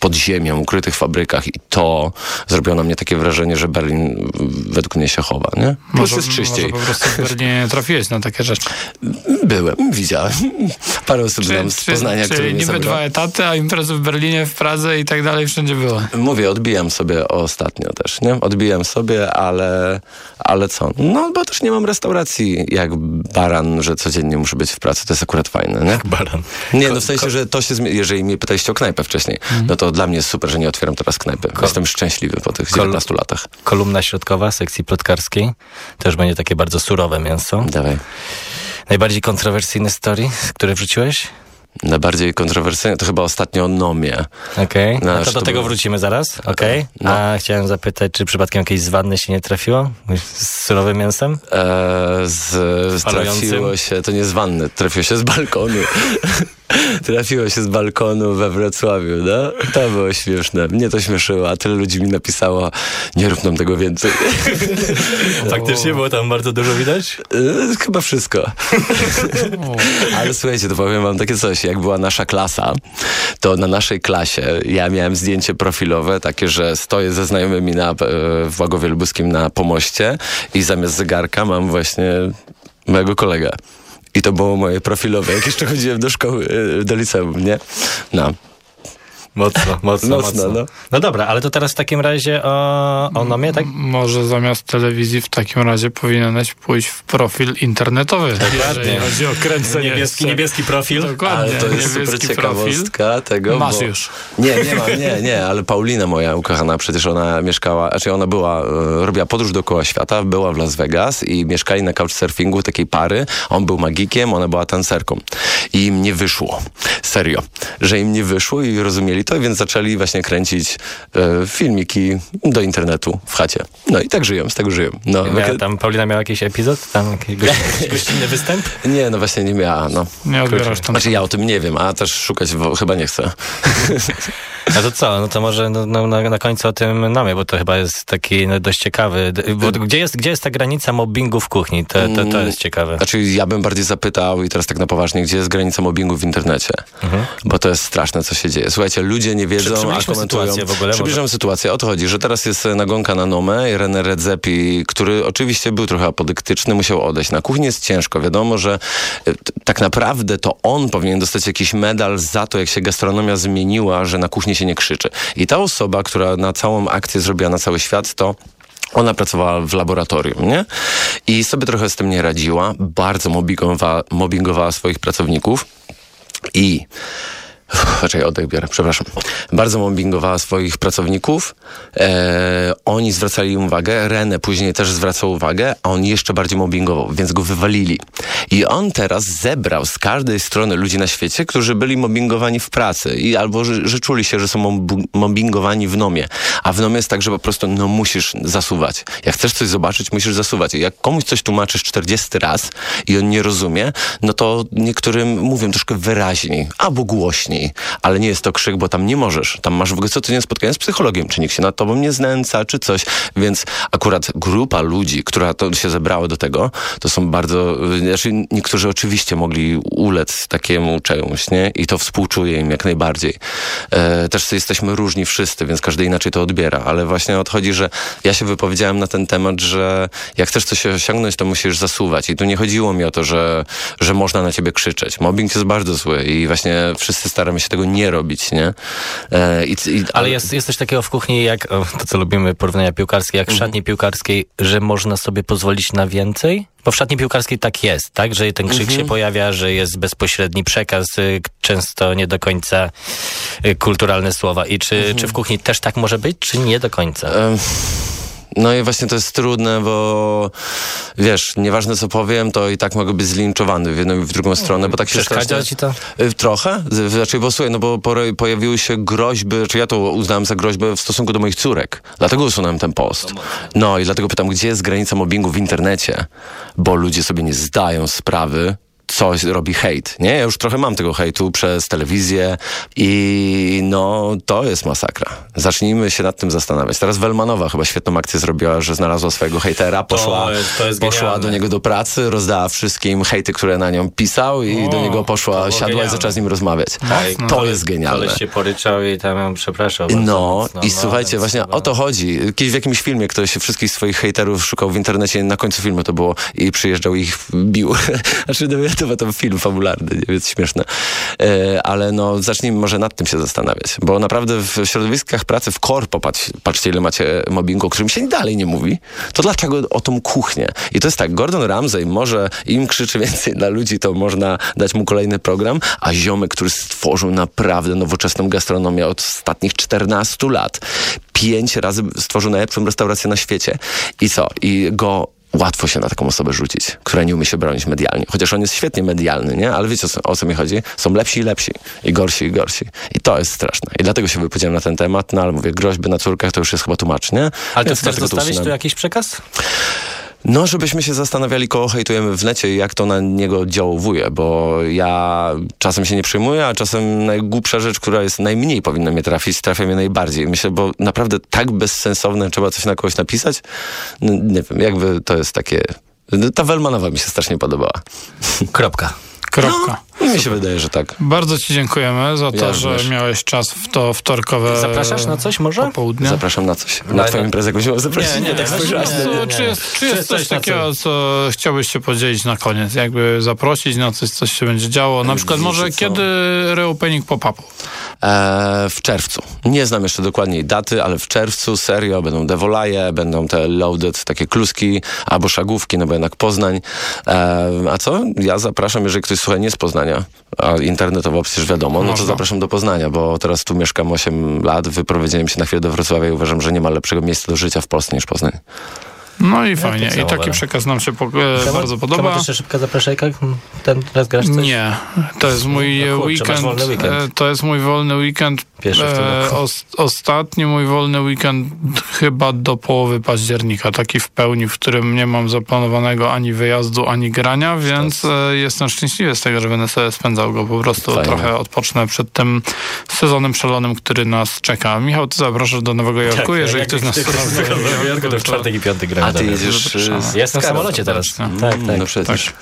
pod ziemią, ukrytych fabrykach i to zrobiło na mnie takie wrażenie, że Berlin według mnie się chowa, nie? Plus może, jest czyściej. Może po prostu w Berlinie trafiłeś na takie rzeczy. Byłem, widziałem. Parę osób znam z Poznania, czy, które niby dwa etaty, a imprezy w Berlinie, w Pradze i tak dalej wszędzie było. Mówię, odbijam sobie ostatnio też, nie? Odbijam sobie, ale, ale co? No, bo też nie mam restauracji jak baran, że codziennie muszę być w pracy. To jest akurat fajne, nie? Baran. Nie, no w sensie, że to się, jeżeli mnie pytaliście o knajpę wcześniej, mhm. no to to dla mnie jest super, że nie otwieram teraz knajpy. Ko Jestem szczęśliwy po tych 19 Kol latach. Kolumna środkowa sekcji plotkarskiej. Też będzie takie bardzo surowe mięso. Dawaj. Najbardziej kontrowersyjny story, który wrzuciłeś? Najbardziej kontrowersyjne to chyba ostatnio Nomie. Okej, okay. no to do tego wrócimy zaraz. Okej. Okay. No. A chciałem zapytać, czy przypadkiem jakieś z wanny się nie trafiło? Z surowym mięsem? Eee, z, trafiło się, to nie z wanny, trafiło się z balkonu. trafiło się z balkonu we Wrocławiu, no. To było śmieszne. Mnie to śmieszyło, a tyle ludzi mi napisało, nie rób nam tego więcej. Faktycznie było tam bardzo dużo widać? Eee, chyba wszystko. Ale słuchajcie, to powiem wam takie coś jak była nasza klasa, to na naszej klasie ja miałem zdjęcie profilowe, takie, że stoję ze znajomymi na, e, w Łagowie Lubuskim na pomoście i zamiast zegarka mam właśnie mojego kolegę. I to było moje profilowe, jak jeszcze chodziłem do szkoły, e, do liceum, nie? No. Mocno, mocno, mocno. mocno. No. no dobra, ale to teraz w takim razie o, o nomie, tak? Może zamiast telewizji w takim razie powinieneś pójść w profil internetowy. Dokładnie. Chodzi o kręcenie. Niebieski, niebieski profil. Dokładnie. Ale to jest super ciekawostka profil. tego. Masz bo... już. Nie, nie mam, nie, nie, ale Paulina moja ukochana, przecież ona mieszkała, znaczy ona była, e, robiła podróż dookoła świata, była w Las Vegas i mieszkali na couchsurfingu takiej pary. On był magikiem, ona była tancerką. I im nie wyszło. Serio. Że im nie wyszło i rozumieli to, więc zaczęli właśnie kręcić e, filmiki do internetu w chacie. No i tak żyją, z tego żyją. No, miała, tam Paulina miała jakiś epizod? Tam jakiś gościnny występ? Nie, no właśnie nie miała. No. Nie odbierasz tam. Znaczy ja o tym nie wiem, a też szukać chyba nie chcę. A to co? No to może no, no, na, na końcu o tym namie, bo to chyba jest taki no, dość ciekawy. Bo gdzie, jest, gdzie jest ta granica mobbingu w kuchni? To, to, to jest ciekawe. Znaczy ja bym bardziej zapytał i teraz tak na poważnie, gdzie jest granica mobbingu w internecie? Mhm. Bo to jest straszne, co się dzieje. Słuchajcie, ludzie nie wiedzą, a komentują. Sytuację w ogóle, Przybliżam może... sytuację. O to chodzi, że teraz jest nagonka na Nomę i René Redzepi, który oczywiście był trochę apodyktyczny, musiał odejść. Na kuchni jest ciężko. Wiadomo, że y, tak naprawdę to on powinien dostać jakiś medal za to, jak się gastronomia zmieniła, że na kuchni się nie krzyczy. I ta osoba, która na całą akcję zrobiła na cały świat, to ona pracowała w laboratorium, nie? I sobie trochę z tym nie radziła. Bardzo mobbingowała, mobbingowała swoich pracowników. I Raczej oddech biorę, przepraszam. Bardzo mobbingowała swoich pracowników. E, oni zwracali im uwagę. Renę później też zwracał uwagę, a on jeszcze bardziej mobbingował, więc go wywalili. I on teraz zebrał z każdej strony ludzi na świecie, którzy byli mobbingowani w pracy i albo że, że czuli się, że są mobbingowani w nomie. A w nomie jest tak, że po prostu no musisz zasuwać. Jak chcesz coś zobaczyć, musisz zasuwać. I jak komuś coś tłumaczysz 40 raz i on nie rozumie, no to niektórym mówią troszkę wyraźniej albo głośniej ale nie jest to krzyk, bo tam nie możesz. Tam masz w ogóle codziennie spotkanie z psychologiem, czy nikt się nad tobą nie znęca, czy coś. Więc akurat grupa ludzi, która to się zebrała do tego, to są bardzo, znaczy niektórzy oczywiście mogli ulec takiemu czemuś, nie? I to współczuję im jak najbardziej. E, też jesteśmy różni wszyscy, więc każdy inaczej to odbiera, ale właśnie odchodzi, że ja się wypowiedziałem na ten temat, że jak chcesz coś osiągnąć, to musisz zasuwać. I tu nie chodziło mi o to, że, że można na ciebie krzyczeć. Mobbing jest bardzo zły i właśnie wszyscy staramy staramy się tego nie robić, nie? E, i, i, ale jest, jest coś takiego w kuchni, jak o, to co lubimy, porównania piłkarskie, jak w mhm. szatni piłkarskiej, że można sobie pozwolić na więcej? Bo w szatni piłkarskiej tak jest, tak? Że ten krzyk mhm. się pojawia, że jest bezpośredni przekaz, y, często nie do końca y, kulturalne słowa. I czy, mhm. czy w kuchni też tak może być, czy nie do końca? Um. No i właśnie to jest trudne, bo wiesz, nieważne co powiem, to i tak mogę być zlinczowany w jedną i w drugą stronę, bo tak się Przeszkadza ci to? Y, trochę. Znaczy, bo słuchaj, no bo pojawiły się groźby, czy ja to uznałem za groźbę w stosunku do moich córek. Dlatego usunąłem ten post. No i dlatego pytam, gdzie jest granica mobbingu w internecie? Bo ludzie sobie nie zdają sprawy, coś robi hejt, nie? Ja już trochę mam tego hejtu przez telewizję i no to jest masakra. Zacznijmy się nad tym zastanawiać. Teraz Welmanowa chyba świetną akcję zrobiła, że znalazła swojego hejtera, poszła, to jest, to poszła do niego do pracy, rozdała wszystkim hejty, które na nią pisał i o, do niego poszła, siadła genialne. i zaczęła z nim rozmawiać. No, to jest genialne. Koleś się poryczał i tam przepraszał. No mocno, i no, słuchajcie, właśnie no. o to chodzi. Kiedyś w jakimś filmie ktoś wszystkich swoich hejterów szukał w internecie, na końcu filmu to było i przyjeżdżał i ich bił. znaczy, to, to film fabularny, więc śmieszne. E, ale no, zacznijmy może nad tym się zastanawiać, bo naprawdę w środowiskach pracy w korpo, patrz, patrzcie ile macie mobbingu, o którym się dalej nie mówi, to dlaczego o tą kuchnię? I to jest tak, Gordon Ramsay może im krzyczy więcej dla ludzi, to można dać mu kolejny program, a ziomek, który stworzył naprawdę nowoczesną gastronomię od ostatnich 14 lat, pięć razy stworzył najlepszą restaurację na świecie i co? I go łatwo się na taką osobę rzucić, która nie umie się bronić medialnie. Chociaż on jest świetnie medialny, nie? Ale wiecie o co, o co mi chodzi? Są lepsi i lepsi. I gorsi i gorsi. I to jest straszne. I dlatego się wypowiedziałem na ten temat, no ale mówię, groźby na córkach to już jest chyba tłumacz, nie? Ale to chcesz zostawić tu jakiś przekaz? No, żebyśmy się zastanawiali, kogo hejtujemy w necie i jak to na niego działuje, bo ja czasem się nie przejmuję, a czasem najgłupsza rzecz, która jest najmniej powinna mnie trafić, trafia mnie najbardziej. Myślę, bo naprawdę tak bezsensowne trzeba coś na kogoś napisać. No, nie wiem, jakby to jest takie... Ta Welmanowa mi się strasznie podobała. Kropka. Kropka. No, mi się wydaje, że tak. Bardzo ci dziękujemy za to, ja że miałeś czas w to wtorkowe Zapraszasz na coś może? Popołudnie? Zapraszam na coś. Na no, twoją imprezę jakąś mam zaprosić? Nie, nie, tak spojrzałaś. Czy jest, czy jest coś takiego, co chciałbyś się podzielić na koniec? Jakby zaprosić na coś, coś się będzie działo? Na przykład Wiecie może co? kiedy reopening pop-upu? Eee, w czerwcu. Nie znam jeszcze dokładniej daty, ale w czerwcu serio będą devolaje, będą te loaded, takie kluski albo szagówki, no bo jednak Poznań. Eee, a co? Ja zapraszam, jeżeli ktoś słucha nie z Poznania, a internetowo przecież wiadomo, no to zapraszam do Poznania, bo teraz tu mieszkam 8 lat, wyprowadziłem się na chwilę do Wrocławia i uważam, że nie ma lepszego miejsca do życia w Polsce niż Poznań. No i fajnie. I taki przekaz nam się po, e, bardzo podoba. Temat jeszcze szybka zapraszajka? Ten raz grasz coś? Nie. To jest mój no, kurczę, weekend, weekend. E, to jest mój wolny weekend. E, os, ostatni mój wolny weekend chyba do połowy października. Taki w pełni, w którym nie mam zaplanowanego ani wyjazdu, ani grania, więc e, jestem szczęśliwy z tego, że będę sobie spędzał go po prostu. Trochę odpocznę przed tym sezonem szalonym, który nas czeka. Michał, ty zapraszasz do Nowego Jorku, tak, jeżeli ktoś nas Nowego Jorku to w czwartek i piątek gramy. A ty jedziesz Jestem w samolocie teraz. Tak, tak. No przecież. Tak.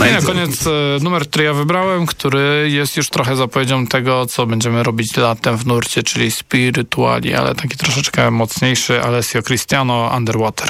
No i na koniec e, numer, który ja wybrałem, który jest już trochę zapowiedzią tego, co będziemy robić latem w nurcie, czyli Spirituali, ale taki troszeczkę mocniejszy Alessio Cristiano Underwater.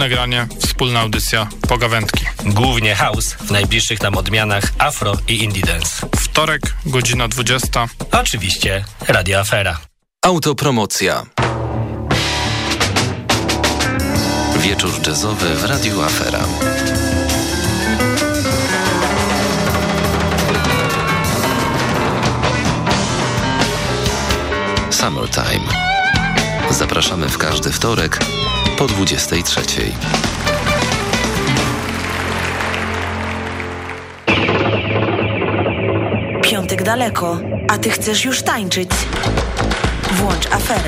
Wspólne granie, wspólna audycja, pogawędki. Głównie house, w najbliższych nam odmianach afro i indie dance. Wtorek, godzina 20. Oczywiście Radio Afera. Autopromocja. Wieczór jazzowy w Radiu Afera. Summertime. Zapraszamy w każdy wtorek po 23. Piątek daleko, a ty chcesz już tańczyć. Włącz aferę.